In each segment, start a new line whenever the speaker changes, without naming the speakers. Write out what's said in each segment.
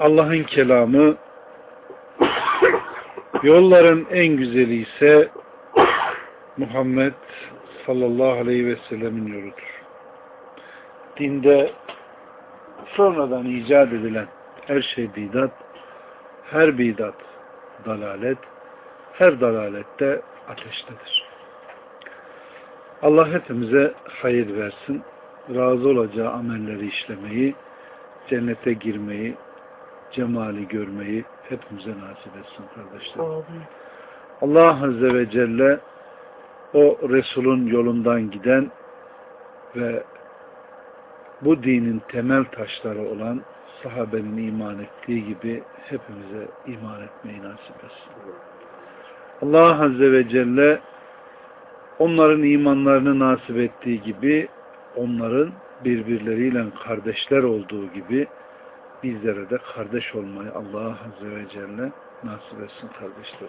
Allah'ın kelamı, yolların en güzeli ise Muhammed sallallahu aleyhi ve sellemin yoludur. Dinde sonradan icat edilen her şey bidat, her bidat dalalet, her dalalette ateştedir. Allah hepimize hayır versin, razı olacağı amelleri işlemeyi, cennete girmeyi, cemali görmeyi hepimize nasip etsin kardeşlerim. Allah Azze ve Celle o Resul'ün yolundan giden ve bu dinin temel taşları olan sahabenin iman ettiği gibi hepimize iman etmeyi nasip etsin. Allah Azze ve Celle onların imanlarını nasip ettiği gibi onların birbirleriyle kardeşler olduğu gibi bizlere de kardeş olmayı Allah Azze ve Celle nasip etsin kardeşler.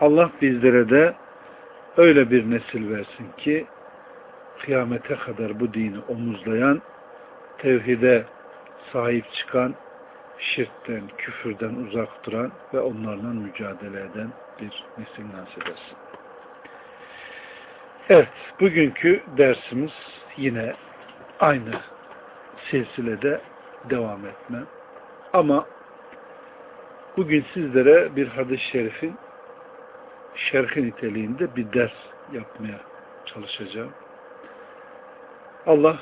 Allah bizlere de öyle bir nesil versin ki kıyamete kadar bu dini omuzlayan, tevhide sahip çıkan, şirkten, küfürden uzak duran ve onlarla mücadele eden bir nesil nasip etsin. Evet, bugünkü dersimiz yine aynı silsilede devam etme. Ama bugün sizlere bir hadis-i şerifin şerhi niteliğinde bir ders yapmaya çalışacağım. Allah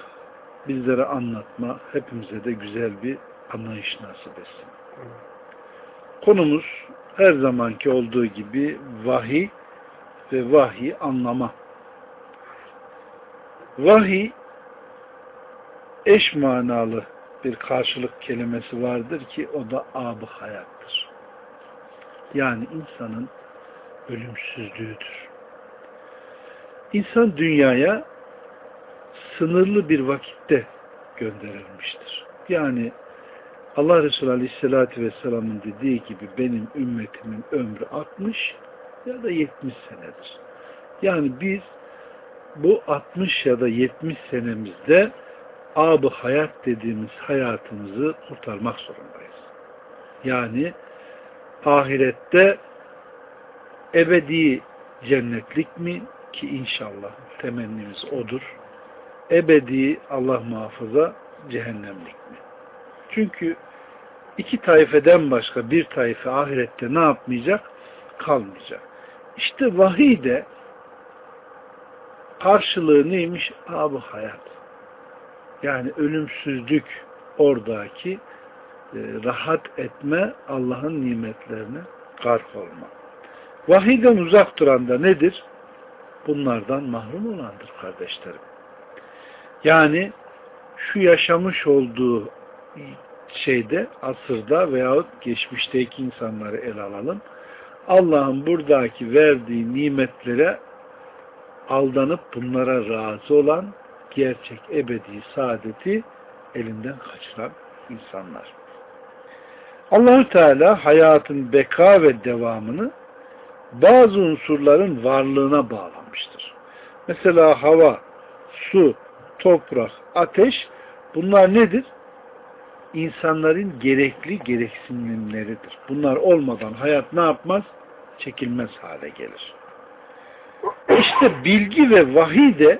bizlere anlatma, hepimize de güzel bir anlayış nasip etsin. Konumuz her zamanki olduğu gibi vahiy ve vahiy anlama. Vahiy eş manalı bir karşılık kelimesi vardır ki o da ab hayattır. Yani insanın ölümsüzlüğüdür. İnsan dünyaya sınırlı bir vakitte gönderilmiştir. Yani Allah Resulü Aleyhisselatü Vesselam'ın dediği gibi benim ümmetimin ömrü 60 ya da 70 senedir. Yani biz bu 60 ya da 70 senemizde abı hayat dediğimiz hayatımızı kurtarmak zorundayız. Yani ahirette ebedi cennetlik mi ki inşallah temennimiz odur. Ebedi Allah muhafaza cehennemlik mi? Çünkü iki taifeden başka bir taife ahirette ne yapmayacak? Kalmayacak. İşte vahiy de karşılığı neymiş? Abi hayat. Yani ölümsüzlük oradaki e, rahat etme Allah'ın nimetlerine gark olma. Vahiyden uzak duran da nedir? Bunlardan mahrum olandır kardeşlerim. Yani şu yaşamış olduğu şeyde, asırda veyahut geçmişteki insanları ele alalım. Allah'ın buradaki verdiği nimetlere aldanıp bunlara razı olan gerçek ebedi saadeti elinden kaçıran insanlar. Allahu Teala hayatın beka ve devamını bazı unsurların varlığına bağlamıştır. Mesela hava, su, toprak, ateş bunlar nedir? İnsanların gerekli gereksinimleridir. Bunlar olmadan hayat ne yapmaz? Çekilmez hale gelir. İşte bilgi ve vahiy de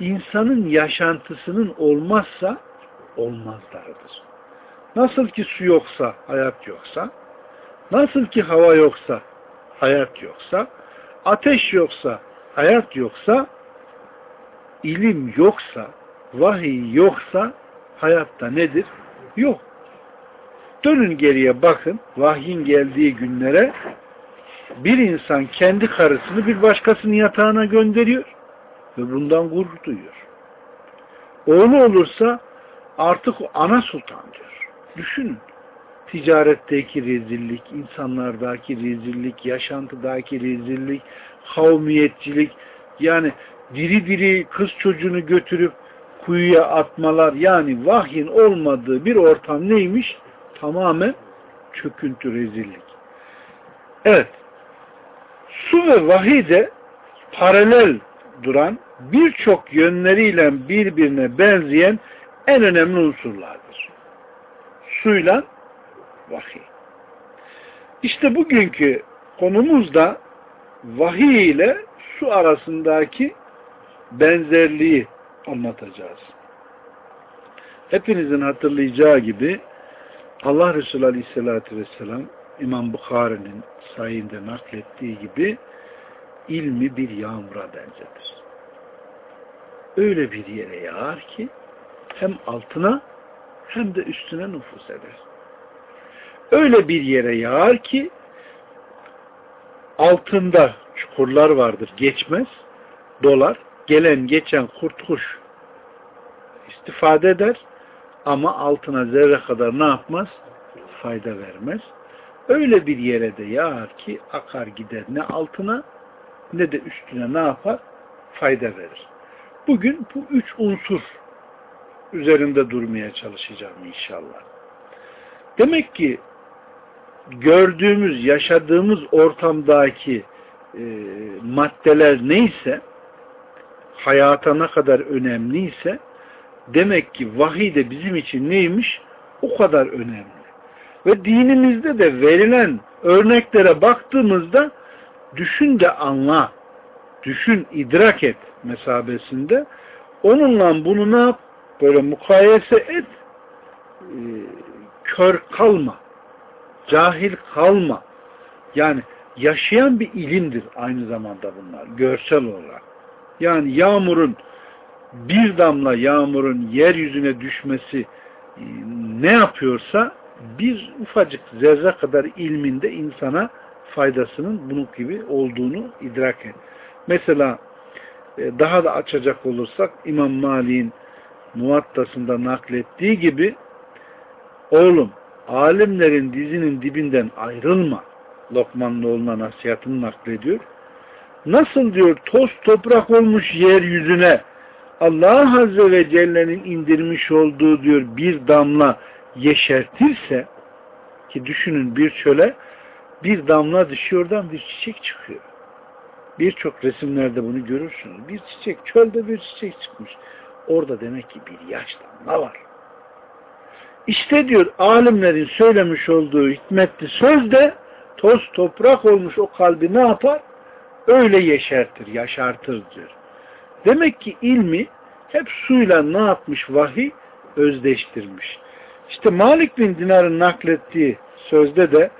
insanın yaşantısının olmazsa olmazlarıdır. Nasıl ki su yoksa hayat yoksa, nasıl ki hava yoksa hayat yoksa, ateş yoksa hayat yoksa, ilim yoksa, vahiy yoksa hayatta nedir? Yok. Dönün geriye bakın, vahyin geldiği günlere bir insan kendi karısını bir başkasının yatağına gönderiyor ve bundan gurur duyuyor. Oğlu olursa artık ana sultan diyor. Düşünün. ticaretteki rezillik, insanlardaki rezillik, yaşantıdaki rezillik, kavmiyetçilik, yani diri diri kız çocuğunu götürüp kuyuya atmalar, yani vahyin olmadığı bir ortam neymiş? Tamamen çöküntü, rezillik. Evet, su ve vahiy de paralel duran, birçok yönleriyle birbirine benzeyen en önemli unsurlardır. Suyla vahiy. İşte bugünkü konumuz da vahiy ile su arasındaki benzerliği anlatacağız. Hepinizin hatırlayacağı gibi Allah Resulü Aleyhisselatü Vesselam İmam Bukhari'nin sayinde naklettiği gibi ilmi bir yağmura benzetir. Öyle bir yere yağar ki hem altına hem de üstüne nüfus eder. Öyle bir yere yağar ki altında çukurlar vardır, geçmez, dolar, gelen geçen kurt kuş istifade eder ama altına zerre kadar ne yapmaz? Fayda vermez. Öyle bir yere de yağar ki akar gider ne altına ne de üstüne ne yapar? Fayda verir. Bugün bu üç unsur üzerinde durmaya çalışacağım inşallah. Demek ki gördüğümüz, yaşadığımız ortamdaki e, maddeler neyse hayata ne kadar önemliyse demek ki vahiy de bizim için neymiş? O kadar önemli. Ve dinimizde de verilen örneklere baktığımızda düşün de anla, düşün, idrak et mesabesinde onunla bunu ne yap? Böyle mukayese et, e, kör kalma, cahil kalma. Yani yaşayan bir ilimdir aynı zamanda bunlar, görsel olarak. Yani yağmurun, bir damla yağmurun yeryüzüne düşmesi e, ne yapıyorsa bir ufacık zerre kadar ilminde insana faydasının bunun gibi olduğunu idrak et. Mesela e, daha da açacak olursak İmam Mali'nin muvattasında naklettiği gibi oğlum alimlerin dizinin dibinden ayrılma Lokmanlıoğlu'na nasihatını naklediyor. Nasıl diyor toz toprak olmuş yeryüzüne Allah Azze ve Celle'nin indirmiş olduğu diyor bir damla yeşertirse ki düşünün bir çöle bir damla düşüyordan bir çiçek çıkıyor. Birçok resimlerde bunu görürsünüz. Bir çiçek, çölde bir çiçek çıkmış. Orada demek ki bir yaş damla var. İşte diyor alimlerin söylemiş olduğu hikmetli söz de toz toprak olmuş o kalbi ne yapar? Öyle yeşertir, yaşartır diyor. Demek ki ilmi hep suyla ne yapmış vahiy? Özdeştirmiş. İşte Malik bin Dinar'ın naklettiği sözde de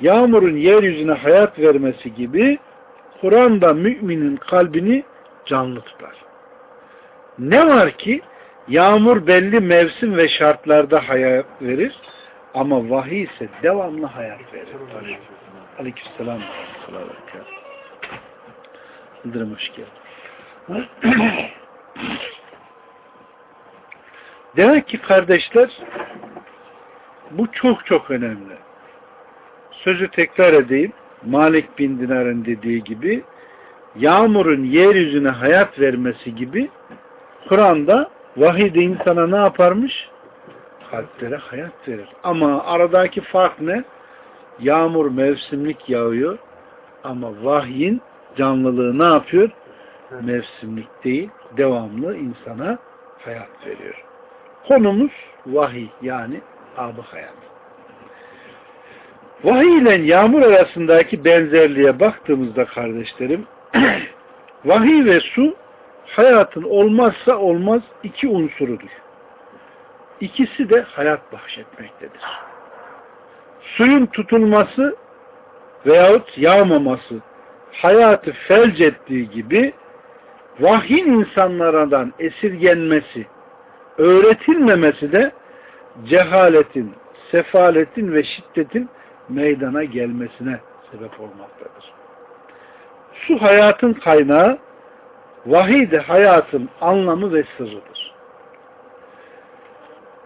yağmurun yeryüzüne hayat vermesi gibi Kur'an da müminin kalbini canlı tutar. Ne var ki yağmur belli mevsim ve şartlarda hayat verir ama vahiy ise devamlı hayat verir. Aleykümselam. Yıldırım hoş geldin. Demek ki kardeşler bu çok çok önemli. Sözü tekrar edeyim. Malik bin Dinar'ın dediği gibi yağmurun yeryüzüne hayat vermesi gibi Kur'an'da vahide insana ne yaparmış? Kalplere hayat verir. Ama aradaki fark ne? Yağmur mevsimlik yağıyor ama vahyin canlılığı ne yapıyor? Mevsimlik değil, devamlı insana hayat veriyor. Konumuz vahiy yani abı hayat. Vahiy ile yağmur arasındaki benzerliğe baktığımızda kardeşlerim vahiy ve su hayatın olmazsa olmaz iki unsurudur. İkisi de hayat bahşetmektedir. Suyun tutulması veyahut yağmaması hayatı felç ettiği gibi vahyin insanlardan esirgenmesi, öğretilmemesi de cehaletin, sefaletin ve şiddetin meydana gelmesine sebep olmaktadır. Su hayatın kaynağı, vahiy de hayatın anlamı ve sırrıdır.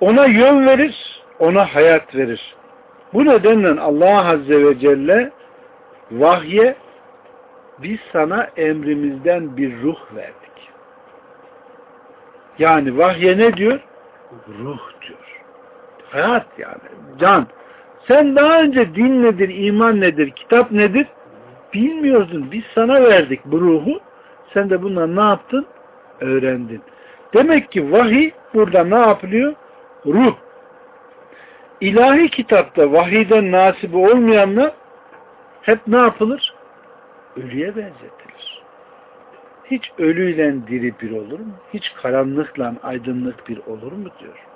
Ona yön verir, ona hayat verir. Bu nedenle Allah Azze ve Celle vahye biz sana emrimizden bir ruh verdik. Yani vahye ne diyor? Ruh diyor. Hayat yani. Can. Sen daha önce din nedir, iman nedir, kitap nedir bilmiyordun. Biz sana verdik bu ruhu. Sen de bundan ne yaptın? Öğrendin. Demek ki vahiy burada ne yapılıyor? Ruh. İlahi kitapta vahiyden nasibi olmayanlar hep ne yapılır? Ölüye benzetilir. Hiç ölüyle diri bir olur mu? Hiç karanlıkla aydınlık bir olur mu diyor.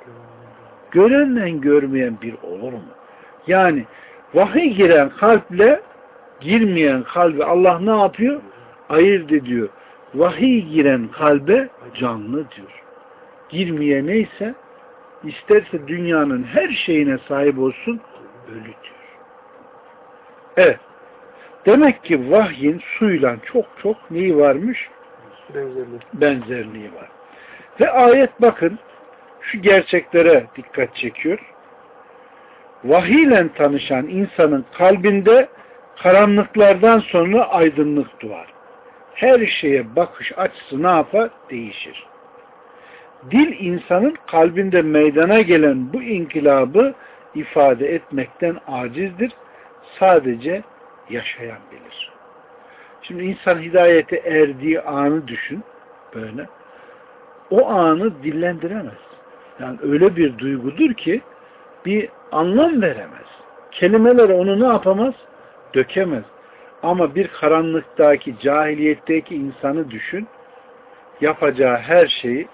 Görenle görmeyen bir olur mu? Yani vahiy giren kalple girmeyen kalbi Allah ne yapıyor? Ayırt ediyor. Vahiy giren kalbe canlı diyor. Girmeye neyse isterse dünyanın her şeyine sahip olsun ölü diyor. Evet. Demek ki vahyin suyla çok çok neyi varmış?
Benzerliği.
Benzerliği var. Ve ayet bakın şu gerçeklere dikkat çekiyor. Vahiyle tanışan insanın kalbinde karanlıklardan sonra aydınlık doğar. Her şeye bakış açısı ne yapar? Değişir. Dil insanın kalbinde meydana gelen bu inkılabı ifade etmekten acizdir. Sadece yaşayan bilir. Şimdi insan hidayete erdiği anı düşün böyle. O anı dillendiremez. Yani öyle bir duygudur ki bir anlam veremez. Kelimeler onu ne yapamaz? Dökemez. Ama bir karanlıktaki, cahiliyetteki insanı düşün. Yapacağı her şeyi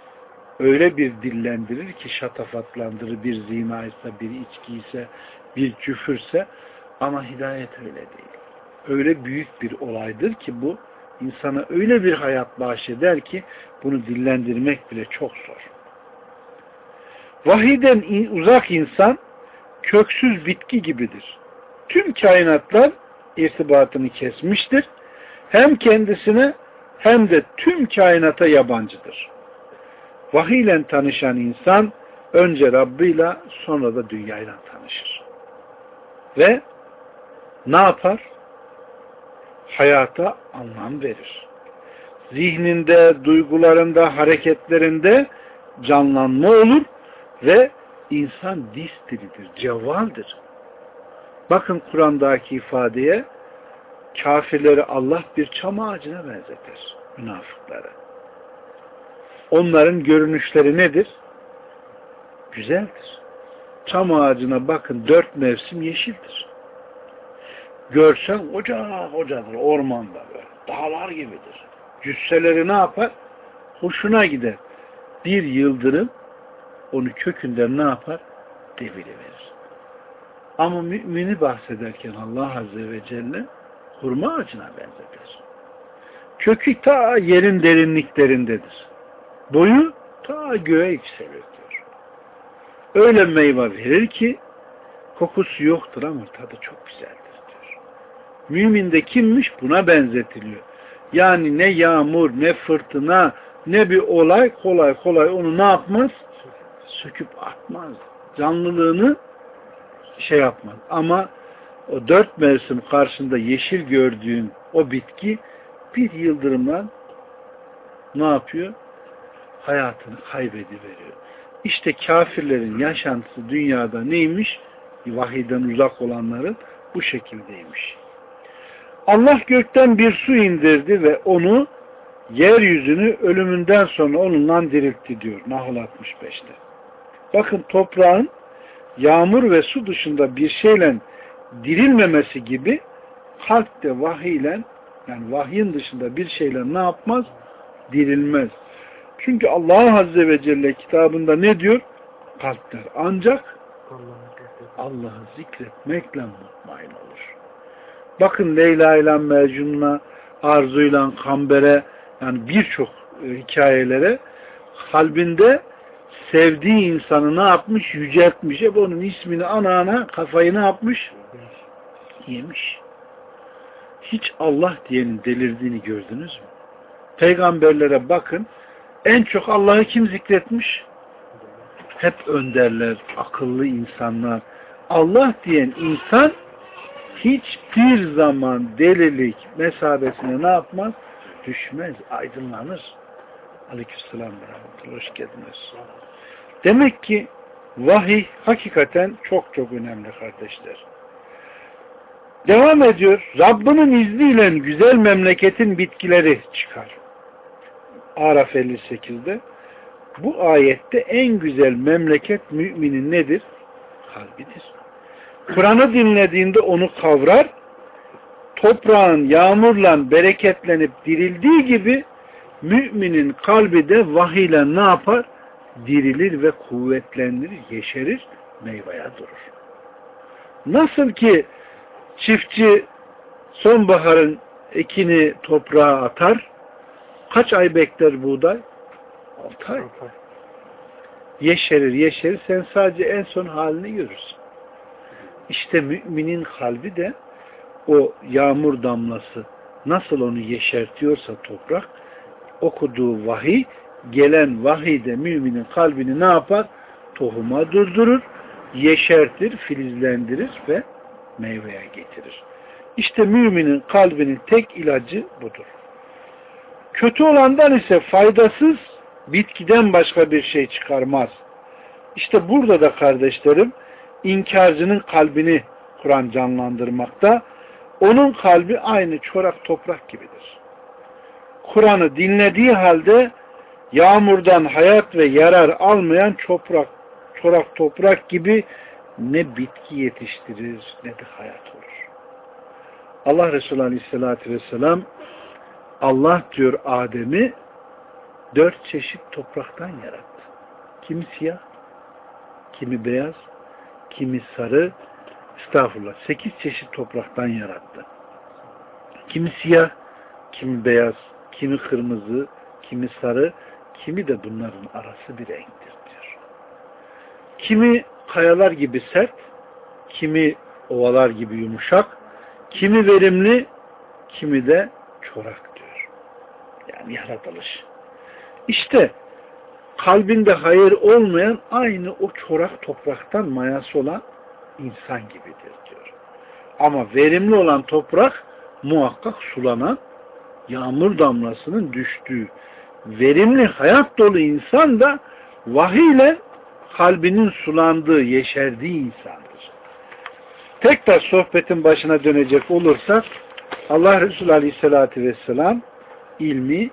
öyle bir dillendirir ki şatafatlandırır. Bir zina ise, bir içki ise, bir küfürse ama hidayet öyle değil. Öyle büyük bir olaydır ki bu insana öyle bir hayat bahşeder ki bunu dillendirmek bile çok zor. Vahiden uzak insan köksüz bitki gibidir. Tüm kainatlar irtibatını kesmiştir. Hem kendisine hem de tüm kainata yabancıdır. Vahiy ile tanışan insan önce Rabb'iyle sonra da dünyayla tanışır. Ve ne yapar? Hayata anlam verir. Zihninde, duygularında, hareketlerinde canlanma olur ve insan distilidir, cevvaldir. Bakın Kur'an'daki ifadeye kafirleri Allah bir çam ağacına benzetir. Münafıkları. Onların görünüşleri nedir? Güzeldir. Çam ağacına bakın dört mevsim yeşildir. Görsen oca ocadır ormanda böyle. Dağlar gibidir. Cüsseleri ne yapar? Hoşuna gider. Bir yıldırım onu kökünden ne yapar? Deviriverir. Ama mümini bahsederken Allah Azze ve Celle hurma ağacına benzetir. Kökü ta yerin derinliklerindedir. Boyu ta göğe yükselir. Öyle meyve verir ki kokusu yoktur ama tadı çok güzeldir diyor. Mümin de kimmiş? Buna benzetiliyor. Yani ne yağmur, ne fırtına, ne bir olay kolay kolay onu ne yapmaz? Söküp atmaz. Canlılığını şey yapmaz. Ama o dört mevsim karşında yeşil gördüğün o bitki bir yıldırımla ne yapıyor? Hayatını kaybediveriyor. İşte kafirlerin yaşantısı dünyada neymiş? Vahiden uzak olanların bu şekildeymiş. Allah gökten bir su indirdi ve onu yeryüzünü ölümünden sonra onunla diriltti diyor Nahl 65'te. Bakın toprağın yağmur ve su dışında bir şeyle dirilmemesi gibi kalp de vahiyle yani vahyin dışında bir şeyle ne yapmaz? Dirilmez. Çünkü Allah Azze ve Celle kitabında ne diyor? Kalpler ancak Allah'ı zikretmekle mutmain olur. Bakın Leyla ile Mecnun'a, Arzu ile Kamber'e yani birçok e, hikayelere kalbinde sevdiği insanı ne yapmış? Yüceltmiş. Hep onun ismini ana ana kafayı ne yapmış? Yemiş. Hiç Allah diyenin delirdiğini gördünüz mü? Peygamberlere bakın. En çok Allah'ı kim zikretmiş? Hep önderler, akıllı insanlar, Allah diyen insan hiçbir zaman delilik mesabesine ne yapmaz? Düşmez, aydınlanır. Aleykümselam ve Hoş geldiniz. Demek ki vahiy hakikaten çok çok önemli kardeşler. Devam ediyor. Rabbinin izniyle güzel memleketin bitkileri çıkar. Araf 58'de. Bu ayette en güzel memleket müminin nedir? Kalbidir. Kur'an'ı dinlediğinde onu kavrar, toprağın yağmurla bereketlenip dirildiği gibi müminin kalbi de vahiyle ne yapar? Dirilir ve kuvvetlenir, yeşerir, meyveye durur. Nasıl ki çiftçi sonbaharın ekini toprağa atar, kaç ay bekler buğday? Altı ay. Yeşerir, yeşerir, sen sadece en son halini görürsün. İşte müminin kalbi de o yağmur damlası nasıl onu yeşertiyorsa toprak okuduğu vahiy gelen vahiy de müminin kalbini ne yapar? Tohuma durdurur, yeşertir, filizlendirir ve meyveye getirir. İşte müminin kalbinin tek ilacı budur. Kötü olandan ise faydasız bitkiden başka bir şey çıkarmaz. İşte burada da kardeşlerim inkarcının kalbini Kur'an canlandırmakta. Onun kalbi aynı çorak toprak gibidir. Kur'an'ı dinlediği halde yağmurdan hayat ve yarar almayan toprak, çorak toprak gibi ne bitki yetiştirir ne de hayat olur. Allah Resulü Aleyhisselatü Vesselam Allah diyor Adem'i dört çeşit topraktan yarattı. Kimi siyah, kimi beyaz, kimi sarı, estağfurullah, sekiz çeşit topraktan yarattı. Kimi siyah, kimi beyaz, kimi kırmızı, kimi sarı, kimi de bunların arası bir renktir diyor. Kimi kayalar gibi sert, kimi ovalar gibi yumuşak, kimi verimli, kimi de çorak diyor. Yani yaratılış. İşte kalbinde hayır olmayan aynı o çorak topraktan mayası olan insan gibidir diyor. Ama verimli olan toprak muhakkak sulanan yağmur damlasının düştüğü verimli hayat dolu insan da vahiyle kalbinin sulandığı, yeşerdiği insandır. Tekrar sohbetin başına dönecek olursak Allah Resulü Aleyhisselatü Vesselam ilmi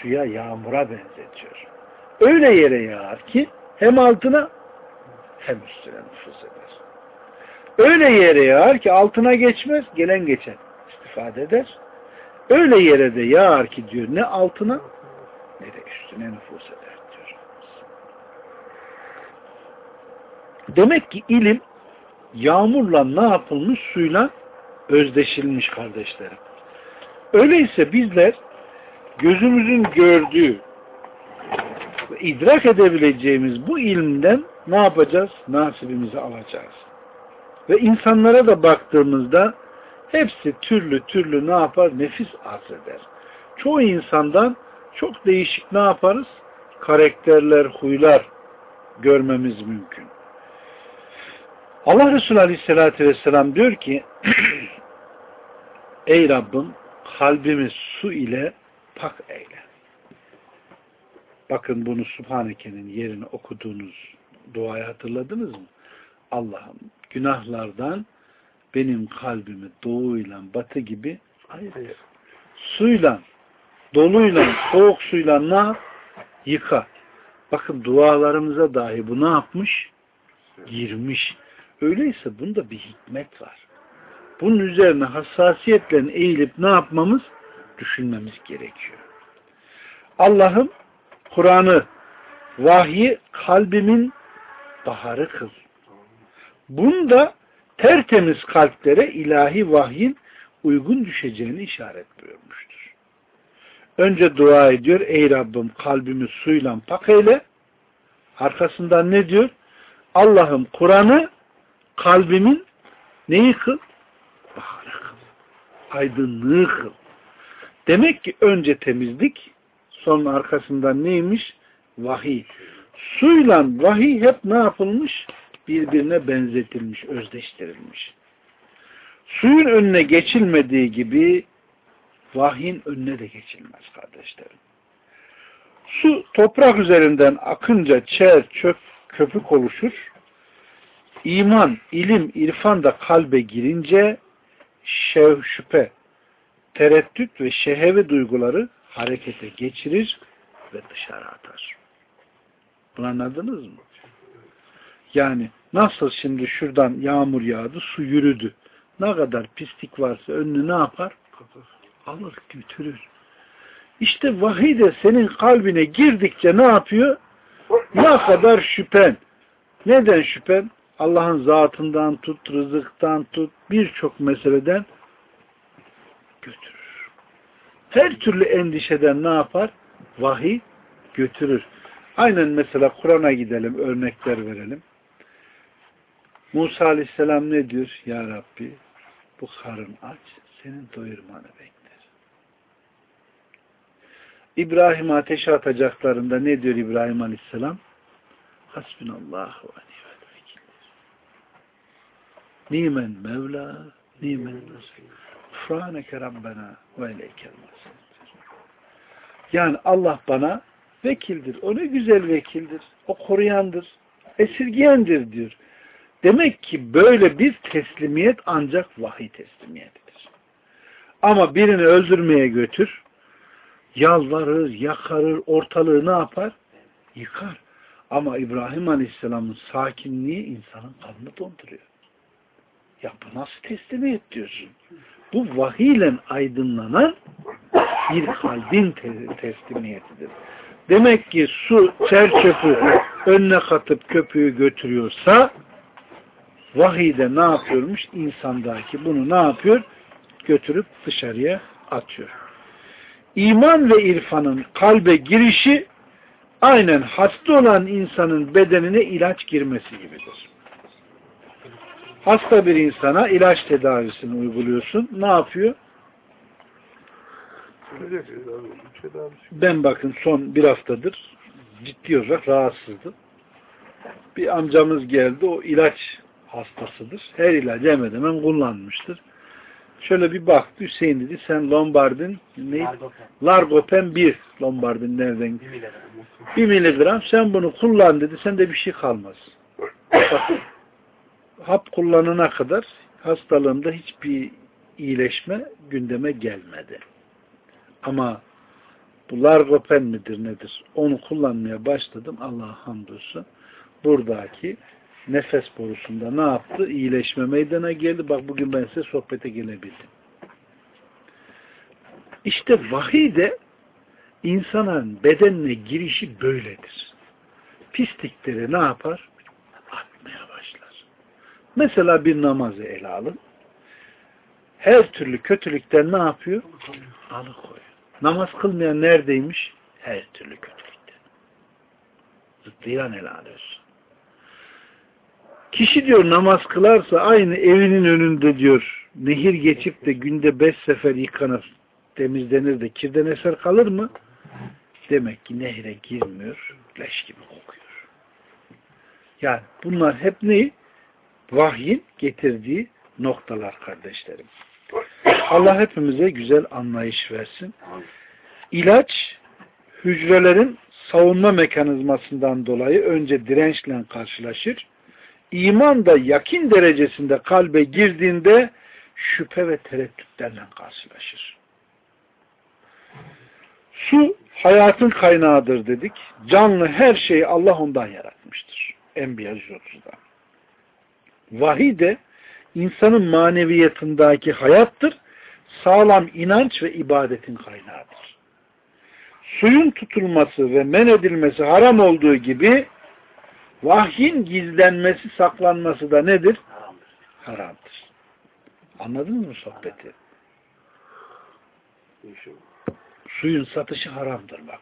suya, yağmura benzetiyor. Öyle yere yağar ki hem altına hem üstüne nüfuz eder. Öyle yere yağar ki altına geçmez, gelen geçen istifade eder. Öyle yere de yağar ki diyor ne altına ne de üstüne nüfuz eder diyor. Demek ki ilim yağmurla ne yapılmış? Suyla özdeşilmiş kardeşlerim. Öyleyse bizler gözümüzün gördüğü ve idrak edebileceğimiz bu ilimden ne yapacağız? Nasibimizi alacağız. Ve insanlara da baktığımızda hepsi türlü türlü ne yapar? Nefis arz eder. Çoğu insandan çok değişik ne yaparız? Karakterler, huylar görmemiz mümkün. Allah Resulü Aleyhisselatü Vesselam diyor ki Ey Rabbim kalbimi su ile pak eyle. Bakın bunu Subhaneke'nin yerini okuduğunuz duayı hatırladınız mı? Allah'ım günahlardan benim kalbimi doğuyla batı gibi ayır. Suyla, doluyla, soğuk suyla ne? Yıka. Bakın dualarımıza dahi bu ne yapmış? Girmiş. Öyleyse bunda bir hikmet var. Bunun üzerine hassasiyetle eğilip ne yapmamız? Düşünmemiz gerekiyor. Allah'ım Kur'an'ı, vahyi kalbimin baharı kıl. Bunda tertemiz kalplere ilahi vahyin uygun düşeceğini işaret buyurmuştur. Önce dua ediyor. Ey Rabbim kalbimi suyla pak. Arkasından ne diyor? Allah'ım Kur'an'ı kalbimin neyi kıl? Baharı kıl. Aydınlığı kıl. Demek ki önce temizlik sonra arkasından neymiş? Vahiy. Suyla vahiy hep ne yapılmış? birbirine benzetilmiş, özdeştirilmiş. Suyun önüne geçilmediği gibi vahyin önüne de geçilmez kardeşlerim. Su toprak üzerinden akınca çer, çöp, köpük oluşur. İman, ilim, irfan da kalbe girince şev, şüphe, tereddüt ve şehevi duyguları harekete geçirir ve dışarı atar. Bunu anladınız mı? Yani nasıl şimdi şuradan yağmur yağdı, su yürüdü. Ne kadar pislik varsa önünü ne yapar? Alır, götürür. İşte vahiy de senin kalbine girdikçe ne yapıyor? Ne kadar şüphen. Neden şüphen? Allah'ın zatından tut, rızıktan tut, birçok meseleden götürür. Her türlü endişeden ne yapar? Vahiy götürür. Aynen mesela Kur'an'a gidelim, örnekler verelim. Musa Aleyhisselam ne diyor? Ya Rabbi bu karın aç, senin doyurmanı bekler. İbrahim ateşe atacaklarında ne diyor İbrahim Aleyhisselam? Hasbunallahu ve ni'mel vekildir. Nimen Mevla, nimen Nasir. Ufraneke Rabbena ve ileykel Yani Allah bana vekildir. O ne güzel vekildir. O koruyandır. Esirgiyendir diyor. Demek ki böyle bir teslimiyet ancak vahiy teslimiyetidir. Ama birini öldürmeye götür, yalvarır, yakarır, ortalığı ne yapar? Yıkar. Ama İbrahim Aleyhisselam'ın sakinliği insanın kanını donduruyor. Ya bu nasıl teslimiyet diyorsun? Bu vahiyle aydınlanan bir kalbin teslimiyetidir. Demek ki su çerçöpü önüne katıp köpüğü götürüyorsa vahide ne yapıyormuş? İnsandaki bunu ne yapıyor? Götürüp dışarıya atıyor. İman ve irfanın kalbe girişi aynen hasta olan insanın bedenine ilaç girmesi gibidir. Hasta bir insana ilaç tedavisini uyguluyorsun. Ne yapıyor? Ben bakın son bir haftadır ciddi olarak rahatsızdım. Bir amcamız geldi. O ilaç hastasıdır. Her ilacı hemen hemen kullanmıştır. Şöyle bir baktı Hüseyin dedi sen Lombardin ne? Largopen. 1 Lombardin nereden? 1 miligram. 1 miligram sen bunu kullan dedi. Sende bir şey kalmaz. Hap kullanana kadar hastalığımda hiçbir iyileşme gündeme gelmedi. Ama bu largopen midir nedir? Onu kullanmaya başladım. Allah'a hamdolsun. Buradaki nefes borusunda ne yaptı? İyileşme meydana geldi. Bak bugün ben size sohbete gelebildim. İşte vahiy de insanın bedenine girişi böyledir. Pislikleri ne yapar? Atmaya başlar. Mesela bir namazı ele alın. Her türlü kötülükten ne yapıyor? Alıkoyuyor. Namaz kılmayan neredeymiş? Her türlü kötülükten. Zıtlayan ele alıyorsun. Kişi diyor namaz kılarsa aynı evinin önünde diyor nehir geçip de günde beş sefer yıkanır, temizlenir de kirden eser kalır mı? Demek ki nehre girmiyor, leş gibi kokuyor. Yani bunlar hep ne? Vahyin getirdiği noktalar kardeşlerim. Allah hepimize güzel anlayış versin. İlaç hücrelerin savunma mekanizmasından dolayı önce dirençle karşılaşır iman da yakin derecesinde kalbe girdiğinde şüphe ve tereddütlerle karşılaşır. Su hayatın kaynağıdır dedik. Canlı her şeyi Allah ondan yaratmıştır. Enbiya 130'da. Vahiy de insanın maneviyatındaki hayattır. Sağlam inanç ve ibadetin kaynağıdır. Suyun tutulması ve men edilmesi haram olduğu gibi Vahyin gizlenmesi, saklanması da nedir? Haramdır. Haramdır. Anladınız mı sohbeti? Suyun satışı haramdır bak.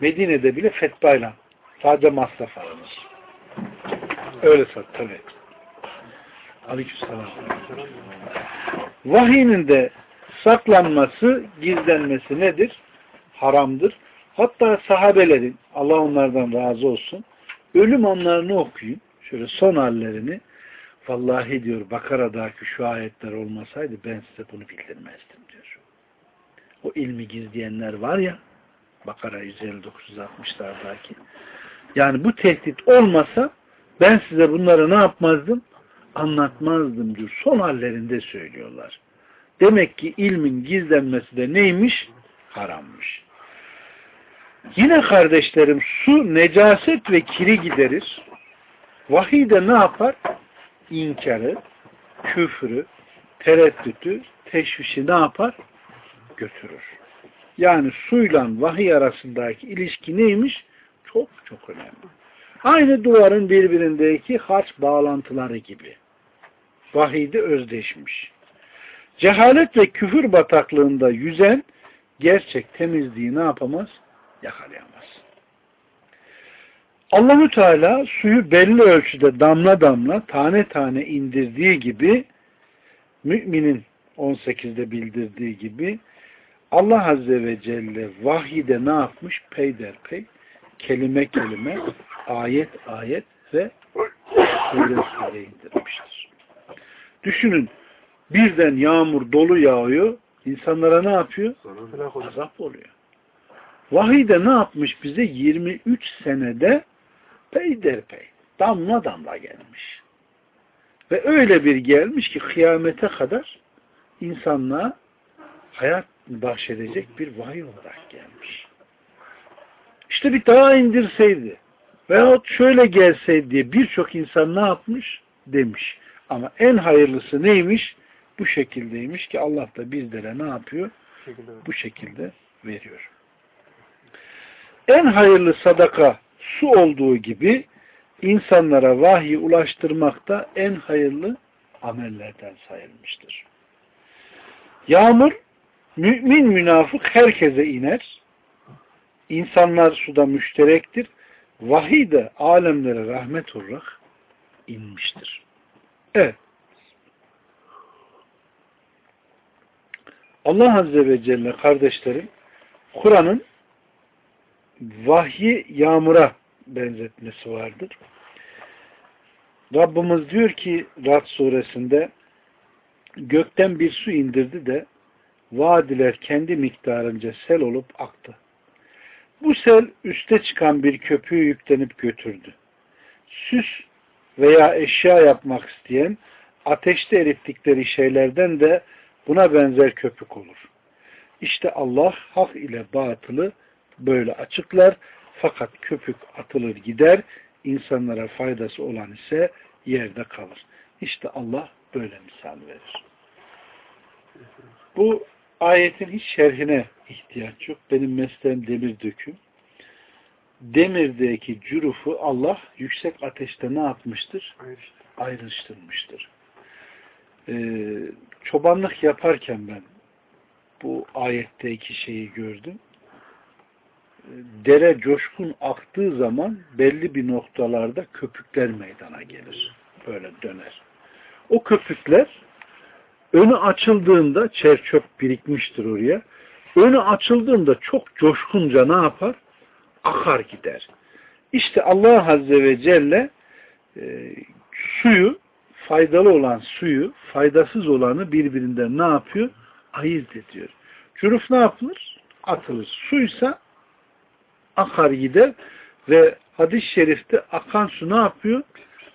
Medine'de bile fetbayla. Sadece masraf alınır. Öyle sat tabi. Aleykümselam. Vahinin de saklanması, gizlenmesi nedir? Haramdır. Hatta sahabelerin, Allah onlardan razı olsun, ölüm anlarını okuyun. şöyle son hallerini vallahi diyor Bakara'daki şu ayetler olmasaydı ben size bunu bildirmezdim diyor. O ilmi gizleyenler var ya Bakara 159-60'lardaki yani bu tehdit olmasa ben size bunları ne yapmazdım? Anlatmazdım diyor. Son hallerinde söylüyorlar. Demek ki ilmin gizlenmesi de neymiş? Harammış. Yine kardeşlerim su necaset ve kiri giderir. Vahiy de ne yapar? İnkarı, küfrü, tereddütü, teşvişi ne yapar? Götürür. Yani suyla vahiy arasındaki ilişki neymiş? Çok çok önemli. Aynı duvarın birbirindeki harç bağlantıları gibi. Vahiyde özdeşmiş. Cehalet ve küfür bataklığında yüzen gerçek temizliği ne yapamaz? Yakalayamaz. Allahü Teala suyu belli ölçüde damla damla tane tane indirdiği gibi müminin 18'de bildirdiği gibi Allah Azze ve Celle vahide ne yapmış? Peyderpey kelime kelime ayet ayet ve sure sure indirmiştir. Düşünün birden yağmur dolu yağıyor insanlara ne yapıyor? Azap oluyor. Vahiy de ne yapmış bize? 23 senede peyderpey damla damla gelmiş. Ve öyle bir gelmiş ki kıyamete kadar insanlığa hayat bahşedecek bir vahiy olarak gelmiş. İşte bir daha indirseydi veyahut şöyle gelseydi diye birçok insan ne yapmış? Demiş. Ama en hayırlısı neymiş? Bu şekildeymiş ki Allah da bizlere ne yapıyor? Bu şekilde veriyor. En hayırlı sadaka su olduğu gibi insanlara vahiy ulaştırmak da en hayırlı amellerden sayılmıştır. Yağmur mümin münafık herkese iner. İnsanlar suda müşterektir. Vahiy de alemlere rahmet olarak inmiştir. Evet. Allah Azze ve Celle kardeşlerim Kur'an'ın vahyi yağmura benzetmesi vardır. Rabbimiz diyor ki Rad suresinde gökten bir su indirdi de vadiler kendi miktarınca sel olup aktı. Bu sel üste çıkan bir köpüğü yüklenip götürdü. Süs veya eşya yapmak isteyen ateşte erittikleri şeylerden de buna benzer köpük olur. İşte Allah hak ile batılı böyle açıklar fakat köpük atılır gider insanlara faydası olan ise yerde kalır. İşte Allah böyle misal verir. Bu ayetin hiç şerhine ihtiyaç yok. Benim mesleğim demir döküm. Demirdeki cürufu Allah yüksek ateşte ne yapmıştır? Ayrıştırmıştır. Ee, çobanlık yaparken ben bu ayetteki şeyi gördüm. Dere coşkun aktığı zaman belli bir noktalarda köpükler meydana gelir. Böyle döner. O köpükler önü açıldığında çer çöp birikmiştir oraya. Önü açıldığında çok coşkunca ne yapar? Akar gider. İşte Allah Azze ve Celle e, suyu faydalı olan suyu, faydasız olanı birbirinden ne yapıyor? Ayırt ediyor. Cüruf ne yapılır? Atılır. Suysa akar gider ve hadis-i şerifte akan su ne yapıyor?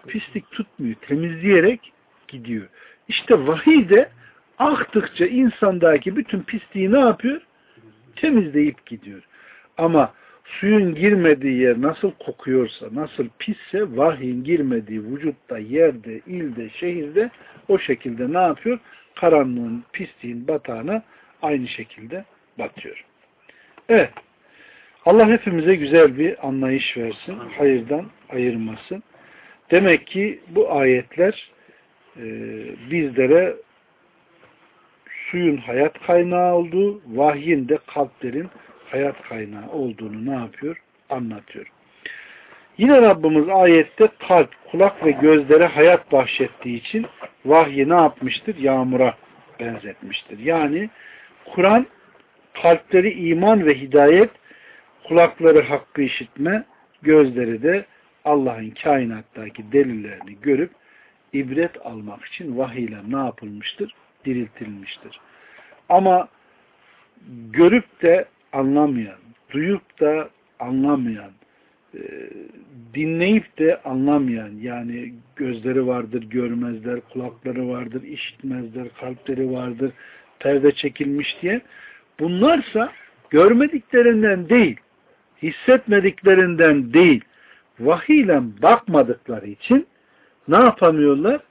Pislik tutmuyor. Temizleyerek gidiyor. İşte vahiy de aktıkça insandaki bütün pisliği ne yapıyor? Temizleyip gidiyor. Ama suyun girmediği yer nasıl kokuyorsa, nasıl pisse vahyin girmediği vücutta, yerde, ilde, şehirde o şekilde ne yapıyor? Karanlığın, pisliğin batağına aynı şekilde batıyor. Evet. Allah hepimize güzel bir anlayış versin. Hayırdan ayırmasın. Demek ki bu ayetler e, bizlere suyun hayat kaynağı olduğu, vahyin de kalplerin hayat kaynağı olduğunu ne yapıyor? Anlatıyor. Yine Rabbimiz ayette kalp, kulak ve gözlere hayat bahşettiği için vahyi ne yapmıştır? Yağmura benzetmiştir. Yani Kur'an kalpleri iman ve hidayet, kulakları hakkı işitme, gözleri de Allah'ın kainattaki delillerini görüp ibret almak için vahiyle ne yapılmıştır? Diriltilmiştir. Ama görüp de anlamayan, duyup da anlamayan, e, dinleyip de anlamayan yani gözleri vardır, görmezler, kulakları vardır, işitmezler, kalpleri vardır, perde çekilmiş diye. Bunlarsa görmediklerinden değil, hissetmediklerinden değil, vahiyle bakmadıkları için ne yapamıyorlar?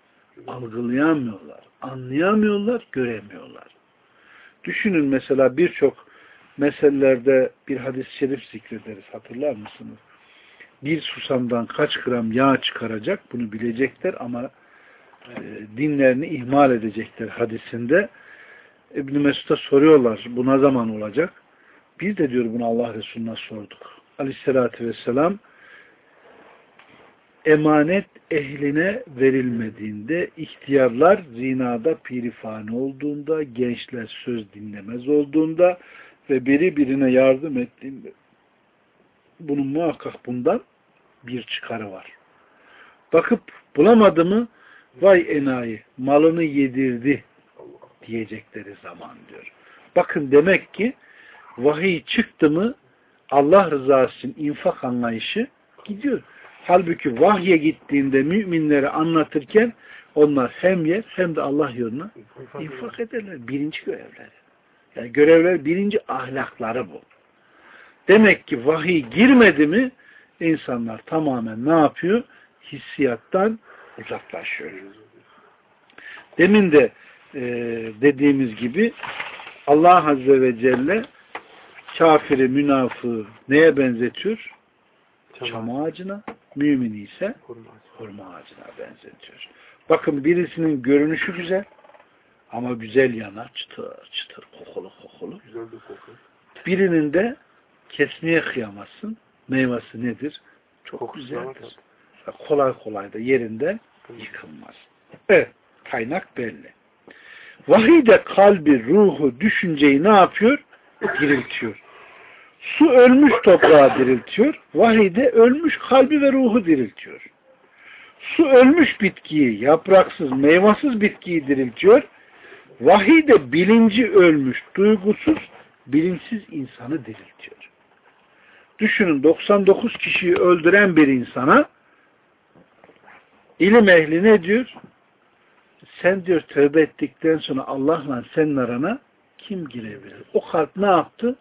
Algılayamıyorlar, anlayamıyorlar, göremiyorlar. Düşünün mesela birçok meselelerde bir hadis-i şerif zikrederiz. Hatırlar mısınız? Bir susamdan kaç gram yağ çıkaracak bunu bilecekler ama e, dinlerini ihmal edecekler hadisinde. İbn-i Mesud'a soruyorlar bu ne zaman olacak? Biz de diyor bunu Allah Resulü'ne sorduk. Aleyhissalatü vesselam emanet ehline verilmediğinde, ihtiyarlar zinada pirifane olduğunda, gençler söz dinlemez olduğunda ve biri birine yardım ettiğinde bunun muhakkak bundan bir çıkarı var. Bakıp bulamadı mı vay enayi malını yedirdi diyecekleri zaman diyor. Bakın demek ki vahiy çıktı mı Allah rızası için infak anlayışı gidiyor. Halbuki vahye gittiğinde müminleri anlatırken onlar hem yer hem de Allah yoluna infak ederler. Birinci görevleri. Yani görevler birinci ahlakları bu. Demek ki vahiy girmedi mi insanlar tamamen ne yapıyor? Hissiyattan uzaklaşıyor. Demin de e, dediğimiz gibi Allah Azze ve Celle kafiri, münafığı neye benzetiyor? Çam ağacına. Mümini ise hurma ağacına benzetiyor. Bakın birisinin görünüşü güzel ama güzel yana çıtır çıtır kokulu kokulu.
Güzel bir koku.
Birinin de kesmeye kıyamazsın. Meyvesi nedir? Çok
Kokusu
güzeldir. Kolay kolay da yerinde yıkılmaz. Evet. Kaynak belli. Vahiy de kalbi, ruhu, düşünceyi ne yapıyor? Diriltiyor. Su ölmüş toprağı diriltiyor. Vahiy de ölmüş kalbi ve ruhu diriltiyor. Su ölmüş bitkiyi, yapraksız, meyvasız bitkiyi diriltiyor. Vahiy de bilinci ölmüş, duygusuz, bilinçsiz insanı diriltiyor. Düşünün 99 kişiyi öldüren bir insana ilim ehli ne diyor? Sen diyor tövbe ettikten sonra Allah'la senin arana kim girebilir? O kalp ne yaptı?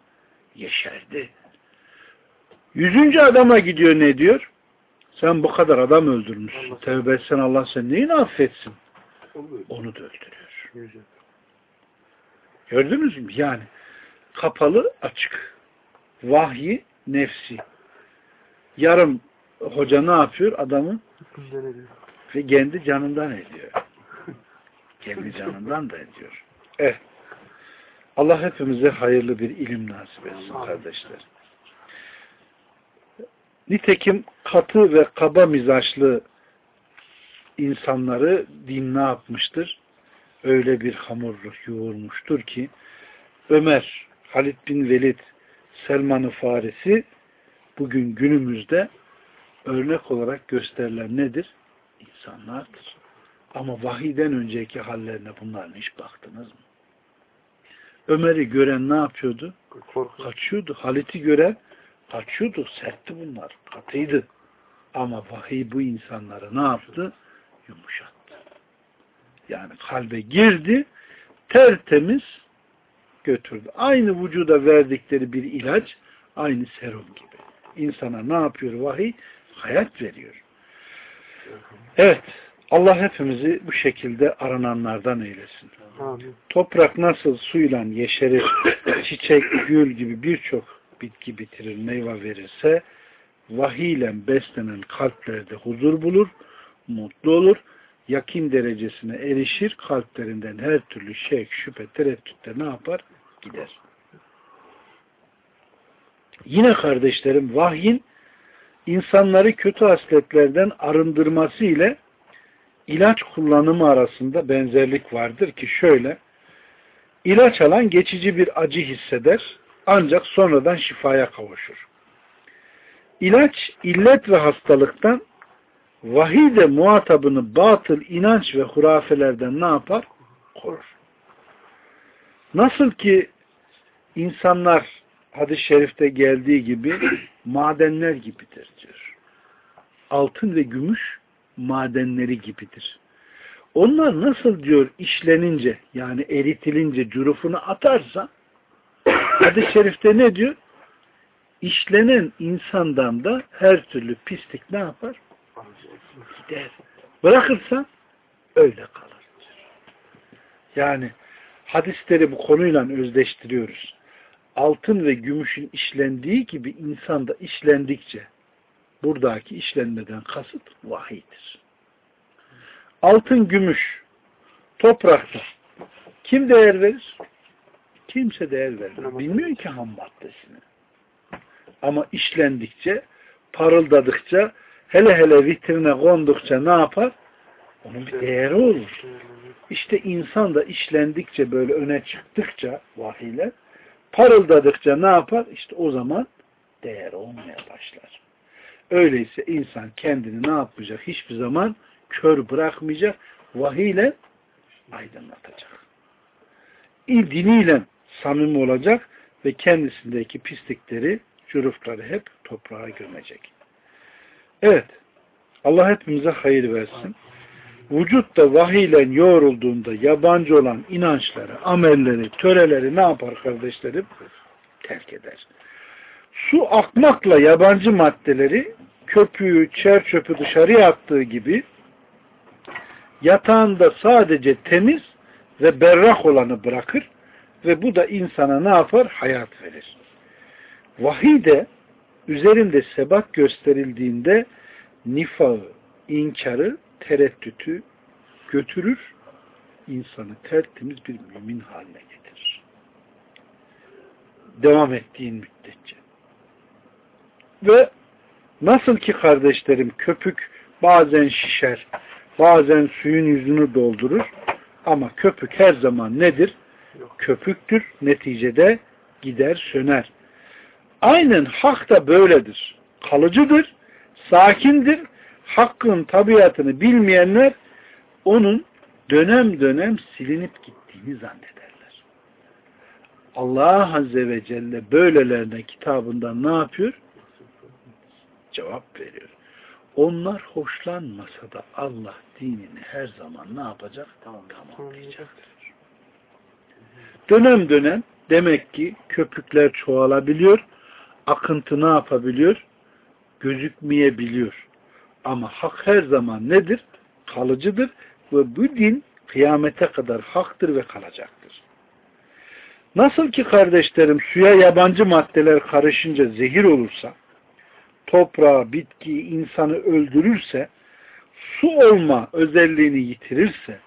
Yeşerdi. Yüzüncü adama gidiyor ne diyor? Sen bu kadar adam öldürmüşsün.
Allah.
Tövbe etsen Allah sen neyini affetsin? Onu da öldürüyor.
Güzel.
Gördünüz mü? Yani kapalı açık. Vahyi nefsi. Yarım hoca ne yapıyor? Adamı ve kendi canından ediyor. kendi canından da ediyor. Eh. Allah hepimize hayırlı bir ilim nasip etsin kardeşler. Nitekim katı ve kaba mizaçlı insanları din ne yapmıştır? Öyle bir hamurluk yoğurmuştur ki Ömer, Halid bin Velid, Selman-ı Farisi bugün günümüzde örnek olarak gösterilen nedir? İnsanlardır. Ama vahiden önceki hallerine bunların hiç baktınız mı? Ömer'i gören ne yapıyordu?
Korku.
Kaçıyordu. Halit'i gören kaçıyordu. Sertti bunlar. Katıydı. Ama vahiy bu insanları ne yaptı? Yumuşattı. Yani kalbe girdi, tertemiz götürdü. Aynı vücuda verdikleri bir ilaç, aynı serum gibi. İnsana ne yapıyor vahiy? Hayat veriyor. Evet. Allah hepimizi bu şekilde arananlardan eylesin.
Amin.
Toprak nasıl suyla yeşerir, çiçek, gül gibi birçok bitki bitirir, meyve verirse, vahiy ile beslenen kalplerde huzur bulur, mutlu olur, yakin derecesine erişir, kalplerinden her türlü şek, şüphe, tereddütte ne yapar? Gider. Yine kardeşlerim, vahyin insanları kötü hasletlerden arındırması ile ilaç kullanımı arasında benzerlik vardır ki şöyle, ilaç alan geçici bir acı hisseder ancak sonradan şifaya kavuşur. İlaç, illet ve hastalıktan vahiy de muhatabını batıl inanç ve hurafelerden ne yapar? Korur. Nasıl ki insanlar hadis-i şerifte geldiği gibi madenler gibidir diyor. Altın ve gümüş madenleri gibidir. Onlar nasıl diyor işlenince yani eritilince cürufunu atarsa hadis-i şerifte ne diyor? İşlenen insandan da her türlü pislik ne yapar? Gider. Bırakırsan öyle kalır. Yani hadisleri bu konuyla özdeştiriyoruz. Altın ve gümüşün işlendiği gibi insanda işlendikçe buradaki işlenmeden kasıt vahiydir. Altın, gümüş toprakta kim değer verir? Kimse değer vermez. Bilmiyor ki ham maddesini. Ama işlendikçe, parıldadıkça, hele hele vitrine kondukça ne yapar? Onun bir değeri olur. İşte insan da işlendikçe böyle öne çıktıkça vahiyle parıldadıkça ne yapar? İşte o zaman değer olmaya başlar. Öyleyse insan kendini ne yapmayacak? Hiçbir zaman kör bırakmayacak. Vahiyle aydınlatacak. İl diniyle samimi olacak ve kendisindeki pislikleri, cürufları hep toprağa gömecek. Evet. Allah hepimize hayır versin vücutta vahiyle yoğrulduğunda yabancı olan inançları, amelleri, töreleri ne yapar kardeşlerim? Terk eder. Su akmakla yabancı maddeleri köpüğü, çer çöpü dışarıya attığı gibi yatağında sadece temiz ve berrak olanı bırakır ve bu da insana ne yapar? Hayat verir. Vahiy de üzerinde sebat gösterildiğinde nifağı, inkarı tereddütü götürür, insanı tertemiz bir mümin haline getirir. Devam ettiğin müddetçe. Ve nasıl ki kardeşlerim köpük bazen şişer, bazen suyun yüzünü doldurur ama köpük her zaman nedir? Köpüktür. Neticede gider, söner. Aynen hak da böyledir. Kalıcıdır, sakindir hakkın tabiatını bilmeyenler onun dönem dönem silinip gittiğini zannederler. Allah Azze ve Celle böylelerine kitabından ne yapıyor? Cevap veriyor. Onlar hoşlanmasa da Allah dinini her zaman ne yapacak? Tamamlayacaktır. Dönem dönem demek ki köpükler çoğalabiliyor, akıntı ne yapabiliyor? Gözükmeyebiliyor. Ama hak her zaman nedir? Kalıcıdır ve bu din kıyamete kadar haktır ve kalacaktır. Nasıl ki kardeşlerim suya yabancı maddeler karışınca zehir olursa, toprağı, bitkiyi, insanı öldürürse, su olma özelliğini yitirirse,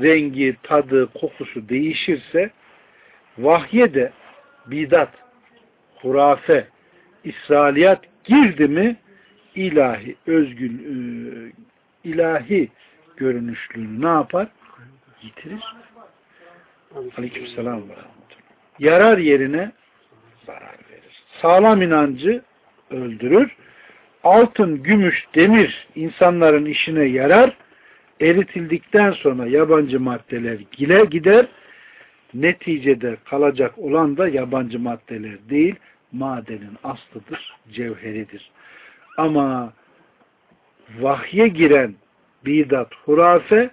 rengi, tadı, kokusu değişirse, vahye de bidat, hurafe, İsrailiyat girdi mi ilahi özgül e, ilahi görünüşlüğünü ne yapar? Yitirir. Aleykümselam ve Yarar yerine zarar verir. Sağlam inancı öldürür. Altın, gümüş, demir insanların işine yarar. Eritildikten sonra yabancı maddeler gile gider. Neticede kalacak olan da yabancı maddeler değil, madenin aslıdır, cevheridir. Ama vahye giren bidat, hurafe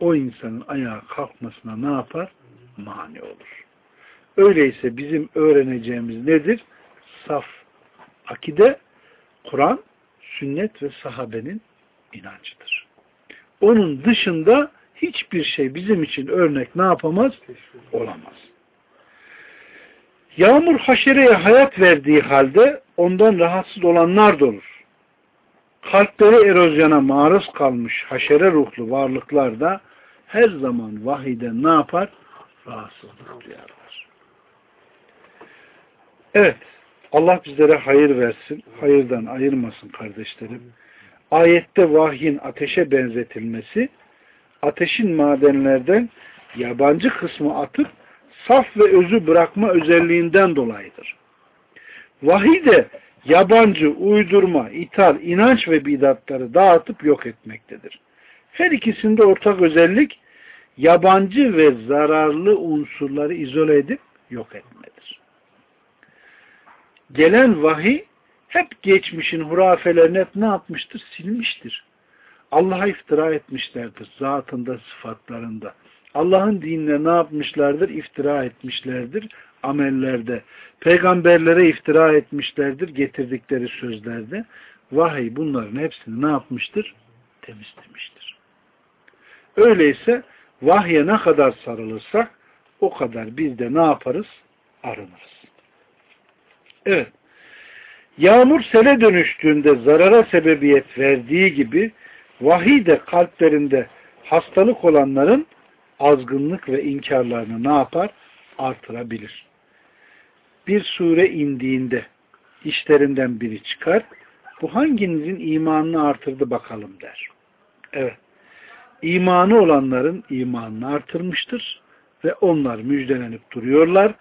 o insanın ayağa kalkmasına ne yapar? Mani olur. Öyleyse bizim öğreneceğimiz nedir? Saf akide, Kur'an, sünnet ve sahabenin inancıdır. Onun dışında hiçbir şey bizim için örnek ne yapamaz? Olamaz. Yağmur haşereye hayat verdiği halde ondan rahatsız olanlar da olur. Kalpleri erozyona maruz kalmış haşere ruhlu varlıklar da her zaman vahiden ne yapar? Rahatsızlık duyarlar. Evet. Allah bizlere hayır versin. Hayırdan ayırmasın kardeşlerim. Ayette vahyin ateşe benzetilmesi ateşin madenlerden yabancı kısmı atıp saf ve özü bırakma özelliğinden dolayıdır. Vahiy de yabancı, uydurma, ithal, inanç ve bidatları dağıtıp yok etmektedir. Her ikisinde ortak özellik yabancı ve zararlı unsurları izole edip yok etmedir. Gelen vahiy hep geçmişin hurafelerini hep ne yapmıştır? Silmiştir. Allah'a iftira etmişlerdir zatında, sıfatlarında. Allah'ın dinine ne yapmışlardır? İftira etmişlerdir amellerde. Peygamberlere iftira etmişlerdir getirdikleri sözlerde. Vahiy bunların hepsini ne yapmıştır? Temizlemiştir. Öyleyse vahye ne kadar sarılırsak o kadar biz de ne yaparız? Arınırız. Evet. Yağmur sele dönüştüğünde zarara sebebiyet verdiği gibi vahiy de kalplerinde hastalık olanların azgınlık ve inkarlarını ne yapar? Artırabilir. Bir sure indiğinde işlerinden biri çıkar. Bu hanginizin imanını artırdı bakalım der. Evet. İmanı olanların imanını artırmıştır ve onlar müjdelenip duruyorlar.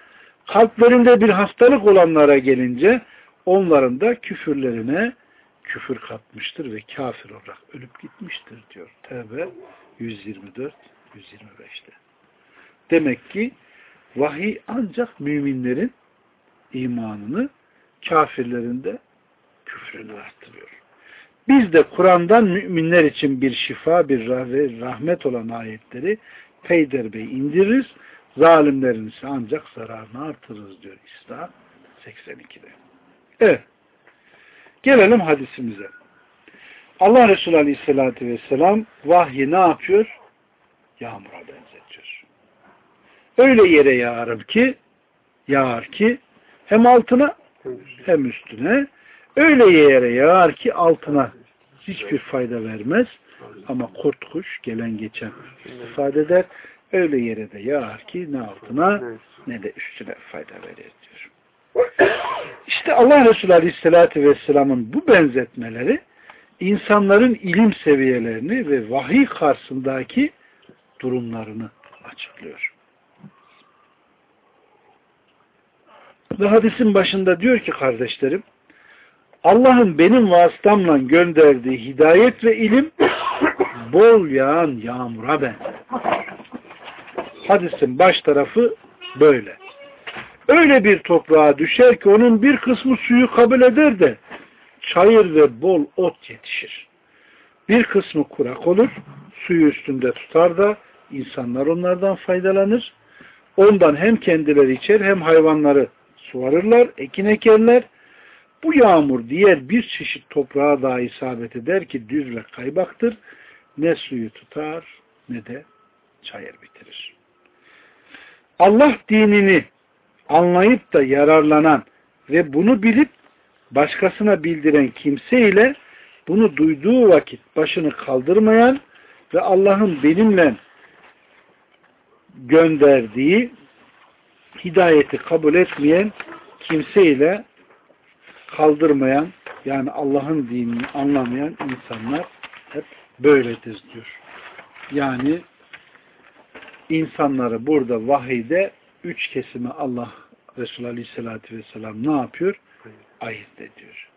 Kalplerinde bir hastalık olanlara gelince onların da küfürlerine küfür katmıştır ve kafir olarak ölüp gitmiştir diyor. Tevbe 124 125'te. Demek ki vahiy ancak müminlerin imanını, kafirlerin de küfrünü arttırıyor. Biz de Kur'an'dan müminler için bir şifa, bir rahmet olan ayetleri peyderbey indiririz. Zalimlerin ise ancak zararını artırırız diyor İslam 82'de. Evet. Gelelim hadisimize. Allah Resulü Aleyhisselatü Vesselam vahyi ne yapıyor? Yağmura benzetiyor. Öyle yere yağarım ki yağar ki hem altına hem üstüne öyle yere yağar ki altına hiçbir fayda vermez ama kurt kuş gelen geçen istifade eder. Öyle yere de yağar ki ne altına ne de üstüne fayda verir diyor. İşte Allah Resulü Aleyhisselatü Vesselam'ın bu benzetmeleri insanların ilim seviyelerini ve vahiy karşısındaki durumlarını açıklıyor. Ve hadisin başında diyor ki kardeşlerim Allah'ın benim vasıtamla gönderdiği hidayet ve ilim bol yağan yağmura benzer. Hadisin baş tarafı böyle. Öyle bir toprağa düşer ki onun bir kısmı suyu kabul eder de çayır ve bol ot yetişir. Bir kısmı kurak olur, suyu üstünde tutar da insanlar onlardan faydalanır. Ondan hem kendileri içer hem hayvanları suvarırlar, ekin ekerler. Bu yağmur diğer bir çeşit toprağa daha isabet eder ki düz ve kaybaktır. Ne suyu tutar ne de çayır bitirir. Allah dinini anlayıp da yararlanan ve bunu bilip başkasına bildiren kimse ile bunu duyduğu vakit başını kaldırmayan ve Allah'ın benimle gönderdiği hidayeti kabul etmeyen kimseyle kaldırmayan yani Allah'ın dinini anlamayan insanlar hep böyledir diyor. Yani insanları burada vahide üç kesime Allah Resulü Aleyhisselatü Vesselam ne yapıyor? Ayırt ediyor.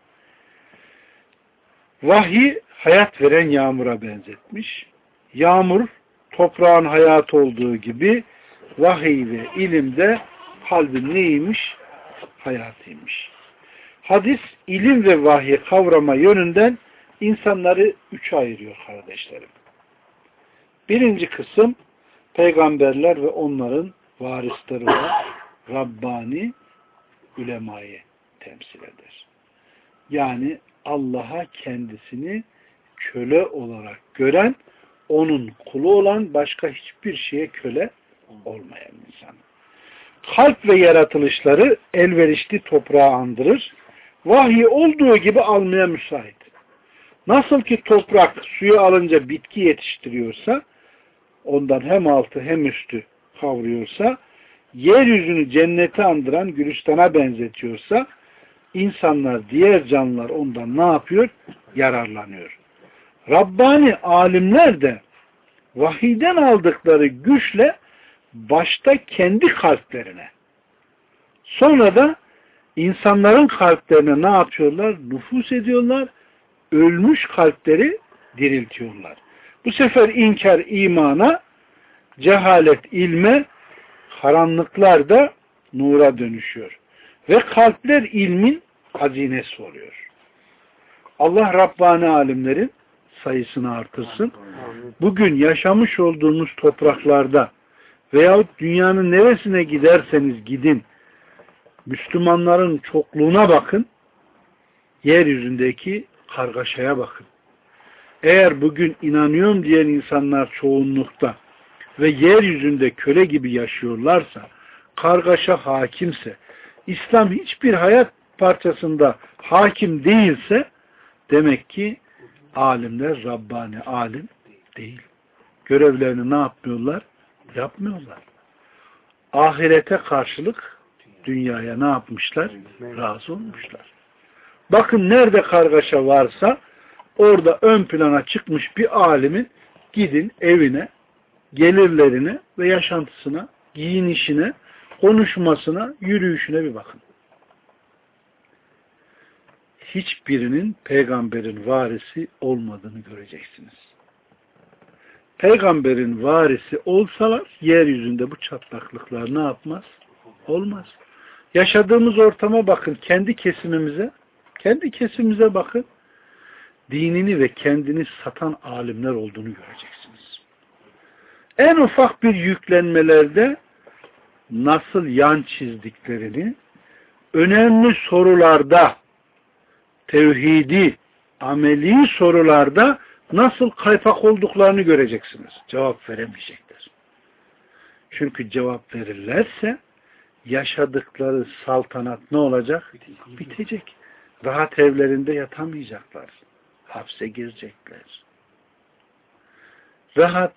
Vahiy hayat veren yağmura benzetmiş. Yağmur toprağın hayat olduğu gibi vahiy ve ilimde kalbin neymiş? Hayatıymış. Hadis ilim ve vahiy kavrama yönünden insanları üçe ayırıyor kardeşlerim. Birinci kısım peygamberler ve onların varisleri olan Rabbani ulemayı temsil eder. Yani Allah'a kendisini köle olarak gören, onun kulu olan başka hiçbir şeye köle olmayan insan. Kalp ve yaratılışları elverişli toprağa andırır. Vahyi olduğu gibi almaya müsait. Nasıl ki toprak suyu alınca bitki yetiştiriyorsa, ondan hem altı hem üstü kavruyorsa, yeryüzünü cennete andıran Gülistan'a benzetiyorsa, insanlar, diğer canlılar ondan ne yapıyor? Yararlanıyor. Rabbani alimler de vahiden aldıkları güçle başta kendi kalplerine sonra da insanların kalplerine ne yapıyorlar? Nüfus ediyorlar. Ölmüş kalpleri diriltiyorlar. Bu sefer inkar imana, cehalet ilme, karanlıklar da nura dönüşüyor. Ve kalpler ilmin hazinesi oluyor. Allah Rabbani alimlerin sayısını artırsın. Bugün yaşamış olduğumuz topraklarda veyahut dünyanın neresine giderseniz gidin Müslümanların çokluğuna bakın yeryüzündeki kargaşaya bakın. Eğer bugün inanıyorum diyen insanlar çoğunlukta ve yeryüzünde köle gibi yaşıyorlarsa, kargaşa hakimse, İslam hiçbir hayat parçasında hakim değilse, demek ki alimler Rabbani alim değil. Görevlerini ne yapmıyorlar? Yapmıyorlar. Ahirete karşılık dünyaya ne yapmışlar? Razı olmuşlar. Bakın nerede kargaşa varsa orada ön plana çıkmış bir alimin gidin evine, gelirlerine ve yaşantısına, giyinişine, konuşmasına, yürüyüşüne bir bakın. Hiçbirinin peygamberin varisi olmadığını göreceksiniz. Peygamberin varisi olsalar yeryüzünde bu çatlaklıklar ne yapmaz? Olmaz. Yaşadığımız ortama bakın, kendi kesimimize, kendi kesimimize bakın. Dinini ve kendini satan alimler olduğunu göreceksiniz. En ufak bir yüklenmelerde nasıl yan çizdiklerini, önemli sorularda, tevhidi, ameli sorularda nasıl kaypak olduklarını göreceksiniz. Cevap veremeyecekler. Çünkü cevap verirlerse yaşadıkları saltanat ne olacak? Bitecek. Rahat evlerinde yatamayacaklar. Hapse girecekler. Rahat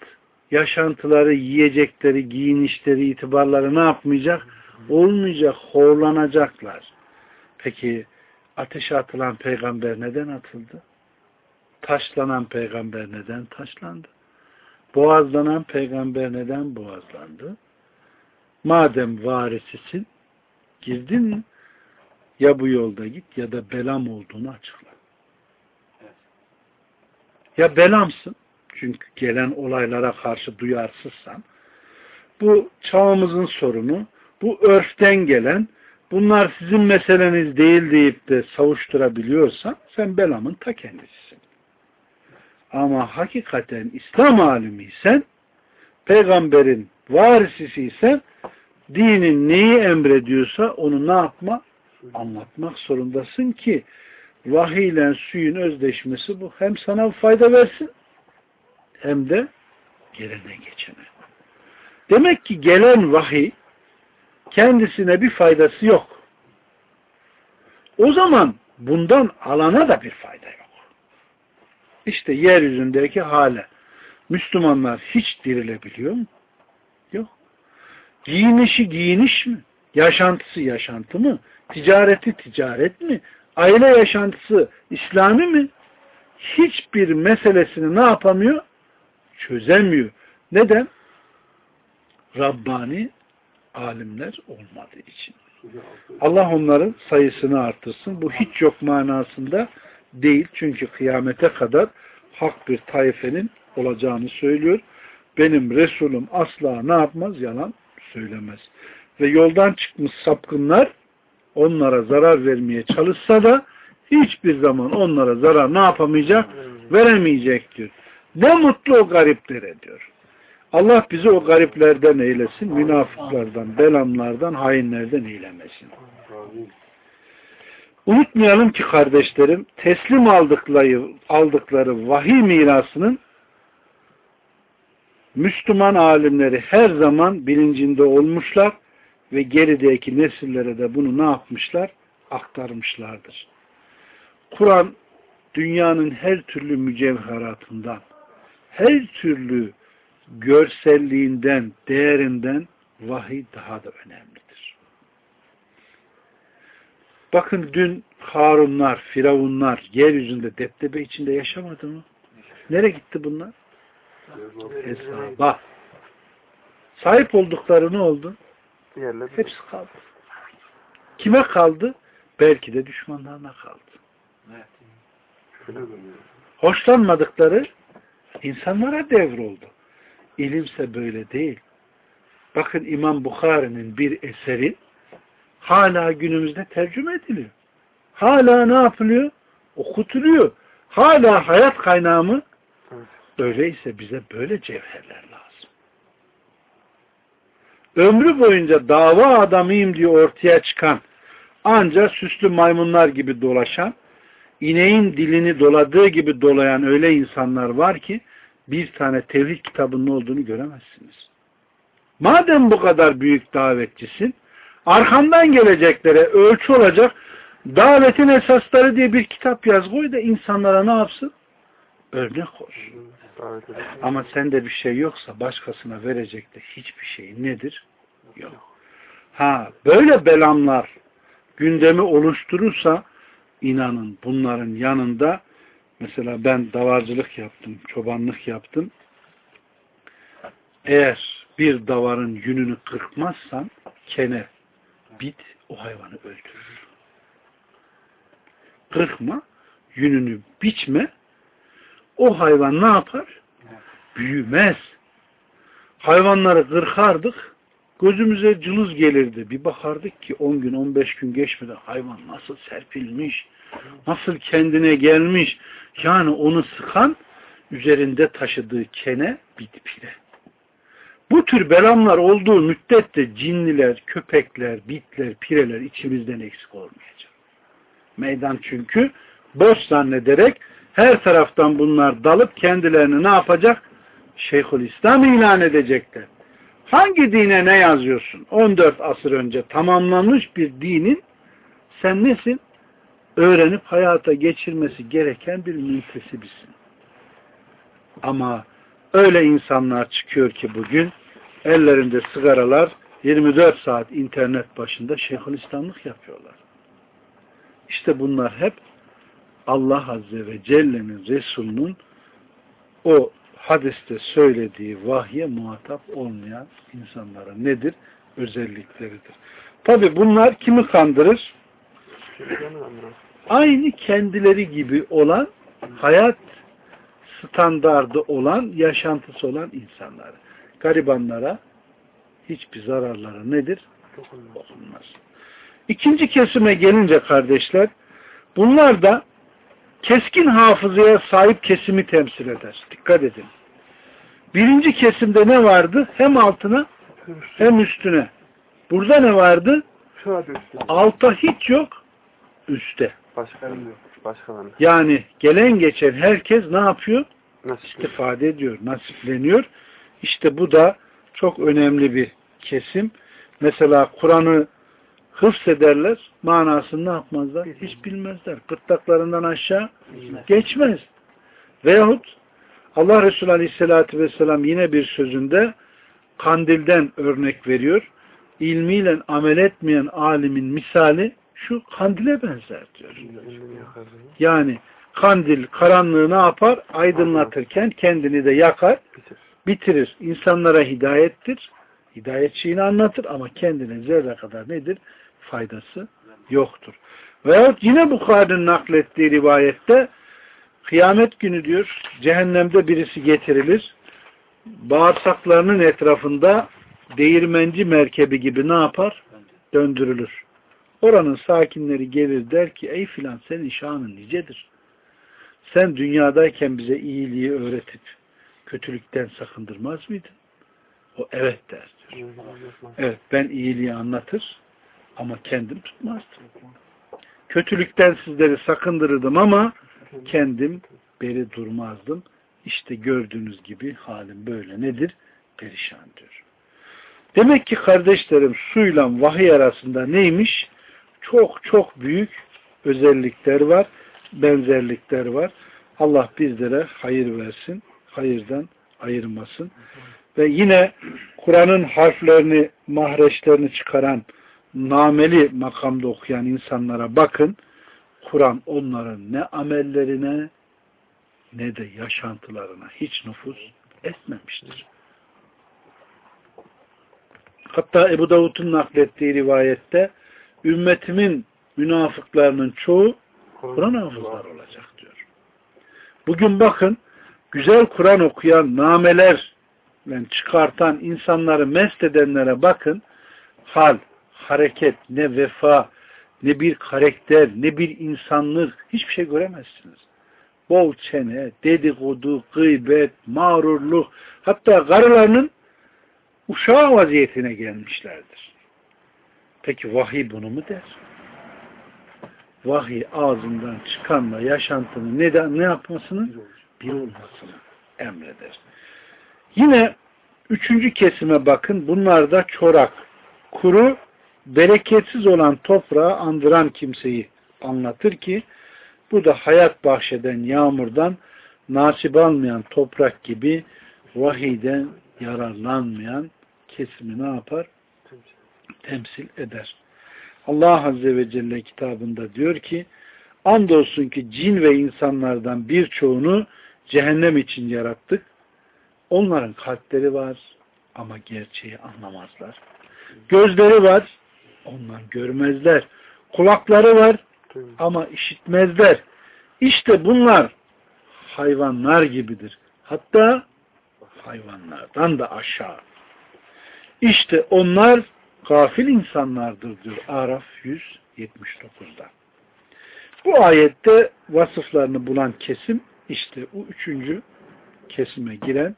yaşantıları, yiyecekleri, giyinişleri, itibarları ne yapmayacak? Olmayacak, horlanacaklar. Peki ateşe atılan peygamber neden atıldı? Taşlanan peygamber neden taşlandı? Boğazlanan peygamber neden boğazlandı? Madem varisisin, girdin mi? Ya bu yolda git ya da belam olduğunu açıkla. Ya belamsın, çünkü gelen olaylara karşı duyarsızsan, bu çağımızın sorunu, bu örften gelen, bunlar sizin meseleniz değil deyip de savuşturabiliyorsan, sen belamın ta kendisisin. Ama hakikaten İslam alimiysen, peygamberin varisisiysen, dinin neyi emrediyorsa onu ne yapma? Anlatmak zorundasın ki vahiy ile suyun özdeşmesi bu. Hem sana fayda versin hem de gelene geçene. Demek ki gelen vahiy kendisine bir faydası yok. O zaman bundan alana da bir fayda yok. İşte yeryüzündeki hale. Müslümanlar hiç dirilebiliyor mu? Yok. Giyinişi giyiniş mi? Yaşantısı yaşantı mı? Ticareti ticaret mi? Aile yaşantısı İslami mi? Hiçbir meselesini ne yapamıyor? Çözemiyor. Neden? Rabbani alimler olmadığı için. Allah onların sayısını artırsın. Bu hiç yok manasında değil. Çünkü kıyamete kadar hak bir taifenin olacağını söylüyor. Benim Resulüm asla ne yapmaz? Yalan söylemez. Ve yoldan çıkmış sapkınlar onlara zarar vermeye çalışsa da hiçbir zaman onlara zarar ne yapamayacak? Veremeyecektir. Ne mutlu o gariplere diyor. Allah bizi o gariplerden eylesin, münafıklardan, belamlardan, hainlerden eylemesin. Unutmayalım ki kardeşlerim, teslim aldıkları, aldıkları vahiy mirasının Müslüman alimleri her zaman bilincinde olmuşlar ve gerideki nesillere de bunu ne yapmışlar? Aktarmışlardır. Kur'an dünyanın her türlü mücevheratından, her türlü görselliğinden, değerinden vahiy daha da önemlidir. Bakın dün Harunlar, Firavunlar yeryüzünde deptebe içinde yaşamadı mı? Nereye gitti bunlar? Hesaba. Sahip oldukları ne oldu? Hepsi kaldı. Kime kaldı? belki de düşmanlarına kaldı.
Dönüyor.
Hoşlanmadıkları insanlara devroldu. İlimse böyle değil. Bakın İmam Bukhari'nin bir eseri hala günümüzde tercüme ediliyor. Hala ne yapılıyor? Okutuluyor. Hala hayat kaynağı mı?
Evet.
Öyleyse bize böyle cevherler lazım. Ömrü boyunca dava adamıyım diye ortaya çıkan ancak süslü maymunlar gibi dolaşan ineğin dilini doladığı gibi dolayan öyle insanlar var ki bir tane tevhid kitabının olduğunu göremezsiniz. Madem bu kadar büyük davetçisin, arkandan geleceklere ölçü olacak davetin esasları diye bir kitap yaz koy da insanlara ne yapsın? Örnek olsun. Ama sende bir şey yoksa başkasına verecek de hiçbir şey nedir? Yok. Ha böyle belamlar gündemi oluşturursa inanın bunların yanında mesela ben davarcılık yaptım, çobanlık yaptım. Eğer bir davarın yününü kırpmazsan kene, bit o hayvanı öldürür. Kırkma, yününü biçme o hayvan ne yapar? Büyümez. Hayvanları kırkardık, gözümüze cılız gelirdi. Bir bakardık ki 10 gün, 15 gün geçmeden hayvan nasıl serpilmiş, nasıl kendine gelmiş. Yani onu sıkan üzerinde taşıdığı kene bitpire. Bu tür belamlar olduğu müddetçe cinliler, köpekler, bitler, pireler içimizden eksik olmayacak. Meydan çünkü boş zannederek her taraftan bunlar dalıp kendilerini ne yapacak? Şeyhülislam ilan edecekler. Hangi dine ne yazıyorsun? 14 asır önce tamamlanmış bir dinin sen nesin? Öğrenip hayata geçirmesi gereken bir müntesibisin. Ama öyle insanlar çıkıyor ki bugün ellerinde sigaralar 24 saat internet başında şeyhülislamlık yapıyorlar. İşte bunlar hep Allah Azze ve Celle'nin Resulünün o hadiste söylediği vahye muhatap olmayan insanlara nedir? Özellikleridir. Tabi bunlar kimi kandırır? Aynı kendileri gibi olan hayat standardı olan, yaşantısı olan insanları. Garibanlara hiçbir zararları nedir? Dokunmaz. İkinci kesime gelince kardeşler, bunlar da keskin hafızaya sahip kesimi temsil eder. Dikkat edin. Birinci kesimde ne vardı? Hem altına hem üstüne. Burada ne vardı? Alta hiç yok, üstte.
Başkanım yok. Başkalarına.
Yani gelen geçen herkes ne yapıyor?
Nasıl?
İstifade ediyor, nasipleniyor. İşte bu da çok önemli bir kesim. Mesela Kur'an'ı hıfzederler, manasını ne yapmazlar? Hiç bilmezler. Gırtlaklarından aşağı geçmez. Veyahut Allah Resulü Aleyhisselatü Vesselam yine bir sözünde kandilden örnek veriyor. İlmiyle amel etmeyen alimin misali şu kandile benzer diyor. Yani kandil karanlığı ne yapar? Aydınlatırken kendini de yakar,
Bitir.
bitirir. İnsanlara hidayettir. Hidayetçiğini anlatır ama kendine zerre kadar nedir? Faydası yoktur. Veyahut yine Bukhari'nin naklettiği rivayette kıyamet günü diyor cehennemde birisi getirilir. Bağırsaklarının etrafında değirmenci merkebi gibi ne yapar? Döndürülür. Oranın sakinleri gelir der ki ey filan senin şanın nicedir. Sen dünyadayken bize iyiliği öğretip kötülükten sakındırmaz mıydın? O evet der diyor. Evet ben iyiliği anlatır ama kendim tutmazdım. Kötülükten sizleri sakındırırdım ama kendim beri durmazdım. İşte gördüğünüz gibi halim böyle nedir? Perişan diyor. Demek ki kardeşlerim suyla vahiy arasında neymiş? Çok çok büyük özellikler var, benzerlikler var. Allah bizlere hayır versin, hayırdan ayırmasın. Ve yine Kur'an'ın harflerini, mahreçlerini çıkaran nameli makamda okuyan insanlara bakın. Kur'an onların ne amellerine ne de yaşantılarına hiç nüfus etmemiştir. Hatta Ebu Davud'un naklettiği rivayette ümmetimin münafıklarının çoğu Kur'an hafızlar olacak diyor. Bugün bakın güzel Kur'an okuyan nameler çıkartan insanları mest edenlere bakın hal, hareket, ne vefa, ne bir karakter, ne bir insanlık hiçbir şey göremezsiniz. Bol çene, dedikodu, gıybet, mağrurluk hatta karılarının uşağı vaziyetine gelmişlerdir. Peki vahiy bunu mu der? Vahiy ağzından çıkanla yaşantının ne, ne yapmasını? Bir olmasını emreder. Yine üçüncü kesime bakın. Bunlar da çorak, kuru, bereketsiz olan toprağı andıran kimseyi anlatır ki bu da hayat bahşeden yağmurdan nasip almayan toprak gibi vahiyden yararlanmayan kesimi ne yapar? Temsil eder. Allah Azze ve Celle kitabında diyor ki andolsun ki cin ve insanlardan birçoğunu cehennem için yarattık. Onların kalpleri var ama gerçeği anlamazlar. Gözleri var, onlar görmezler. Kulakları var ama işitmezler. İşte bunlar hayvanlar gibidir. Hatta hayvanlardan da aşağı. İşte onlar gafil insanlardır diyor Araf 179'da. Bu ayette vasıflarını bulan kesim işte o üçüncü kesime giren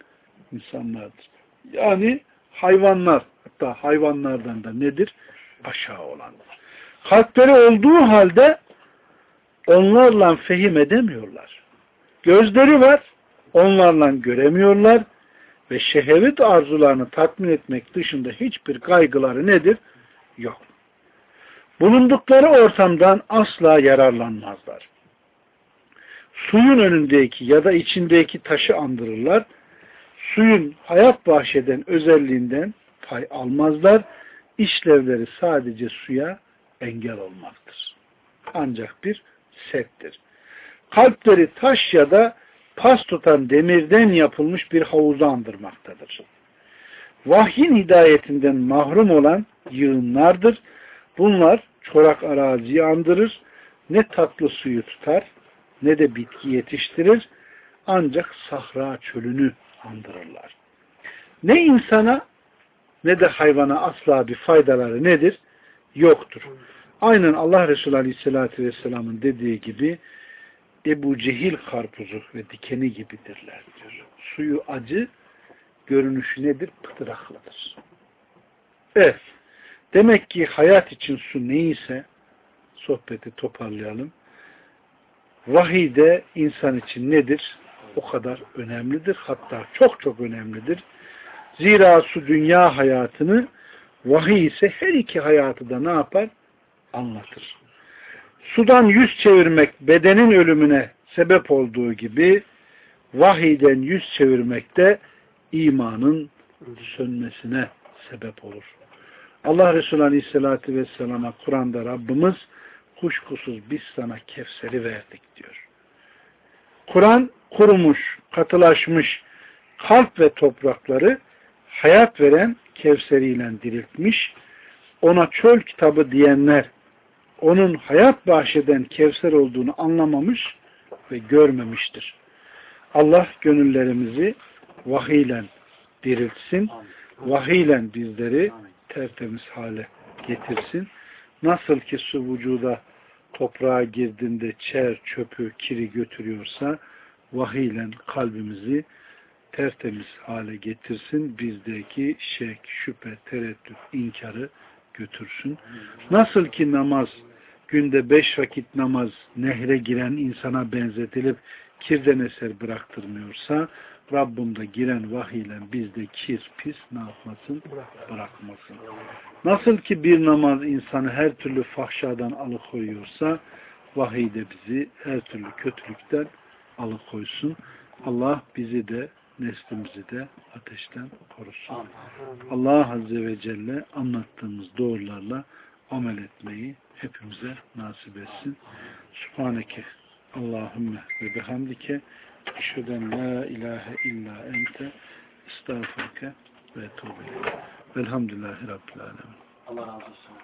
insanlardır. Yani hayvanlar hatta hayvanlardan da nedir? Aşağı olanlar. Kalpleri olduğu halde onlarla fehim edemiyorlar. Gözleri var, onlarla göremiyorlar ve şehvet arzularını tatmin etmek dışında hiçbir kaygıları nedir? Yok. Bulundukları ortamdan asla yararlanmazlar. Suyun önündeki ya da içindeki taşı andırırlar. Suyun hayat bahşeden özelliğinden pay almazlar. İşlevleri sadece suya engel olmaktır. Ancak bir settir. Kalpleri taş ya da pas tutan demirden yapılmış bir havuzu andırmaktadır. Vahyin hidayetinden mahrum olan yığınlardır. Bunlar çorak araziyi andırır, ne tatlı suyu tutar, ne de bitki yetiştirir, ancak sahra çölünü andırırlar. Ne insana ne de hayvana asla bir faydaları nedir? Yoktur. Aynen Allah Resulü Aleyhisselatü Vesselam'ın dediği gibi Ebu Cehil karpuzu ve dikeni gibidirler diyor. Suyu acı, görünüşü nedir? Pıtıraklıdır. Evet. Demek ki hayat için su neyse sohbeti toparlayalım. Vahiy de insan için nedir? O kadar önemlidir. Hatta çok çok önemlidir. Zira su dünya hayatını vahiy ise her iki hayatı da ne yapar? Anlatır. Sudan yüz çevirmek bedenin ölümüne sebep olduğu gibi vahiyden yüz çevirmek de imanın sönmesine sebep olur. Allah Resulü Aleyhisselatü Vesselam'a Kur'an'da Rabbimiz kuşkusuz biz sana Kevser'i verdik diyor. Kur'an kurumuş, katılaşmış kalp ve toprakları hayat veren Kevseriyle diriltmiş. Ona çöl kitabı diyenler onun hayat bahşeden Kevser olduğunu anlamamış ve görmemiştir. Allah gönüllerimizi vahiyle diriltsin. Vahiyle bizleri tertemiz hale getirsin. Nasıl ki su vücuda toprağa girdiğinde çer, çöpü, kiri götürüyorsa vahiyle kalbimizi tertemiz hale getirsin. Bizdeki şek, şüphe, tereddüt, inkarı götürsün. Nasıl ki namaz, günde beş vakit namaz nehre giren insana benzetilip kirden eser bıraktırmıyorsa Rabbim de giren vahiyle bizde kir, pis ne yapmasın? Bırakmasın. Nasıl ki bir namaz insanı her türlü fahşadan alıkoyuyorsa vahiy de bizi her türlü kötülükten alıkoysun. Allah bizi de neslimizi de ateşten korusun. Allah Azze ve Celle anlattığımız doğrularla amel etmeyi hepimize nasip etsin. Subhaneke Allahümme ve bihamdike eşheden la ilahe illa ente estağfurke ve etûbü Velhamdülillahi Rabbil Alemin.
Allah razı olsun.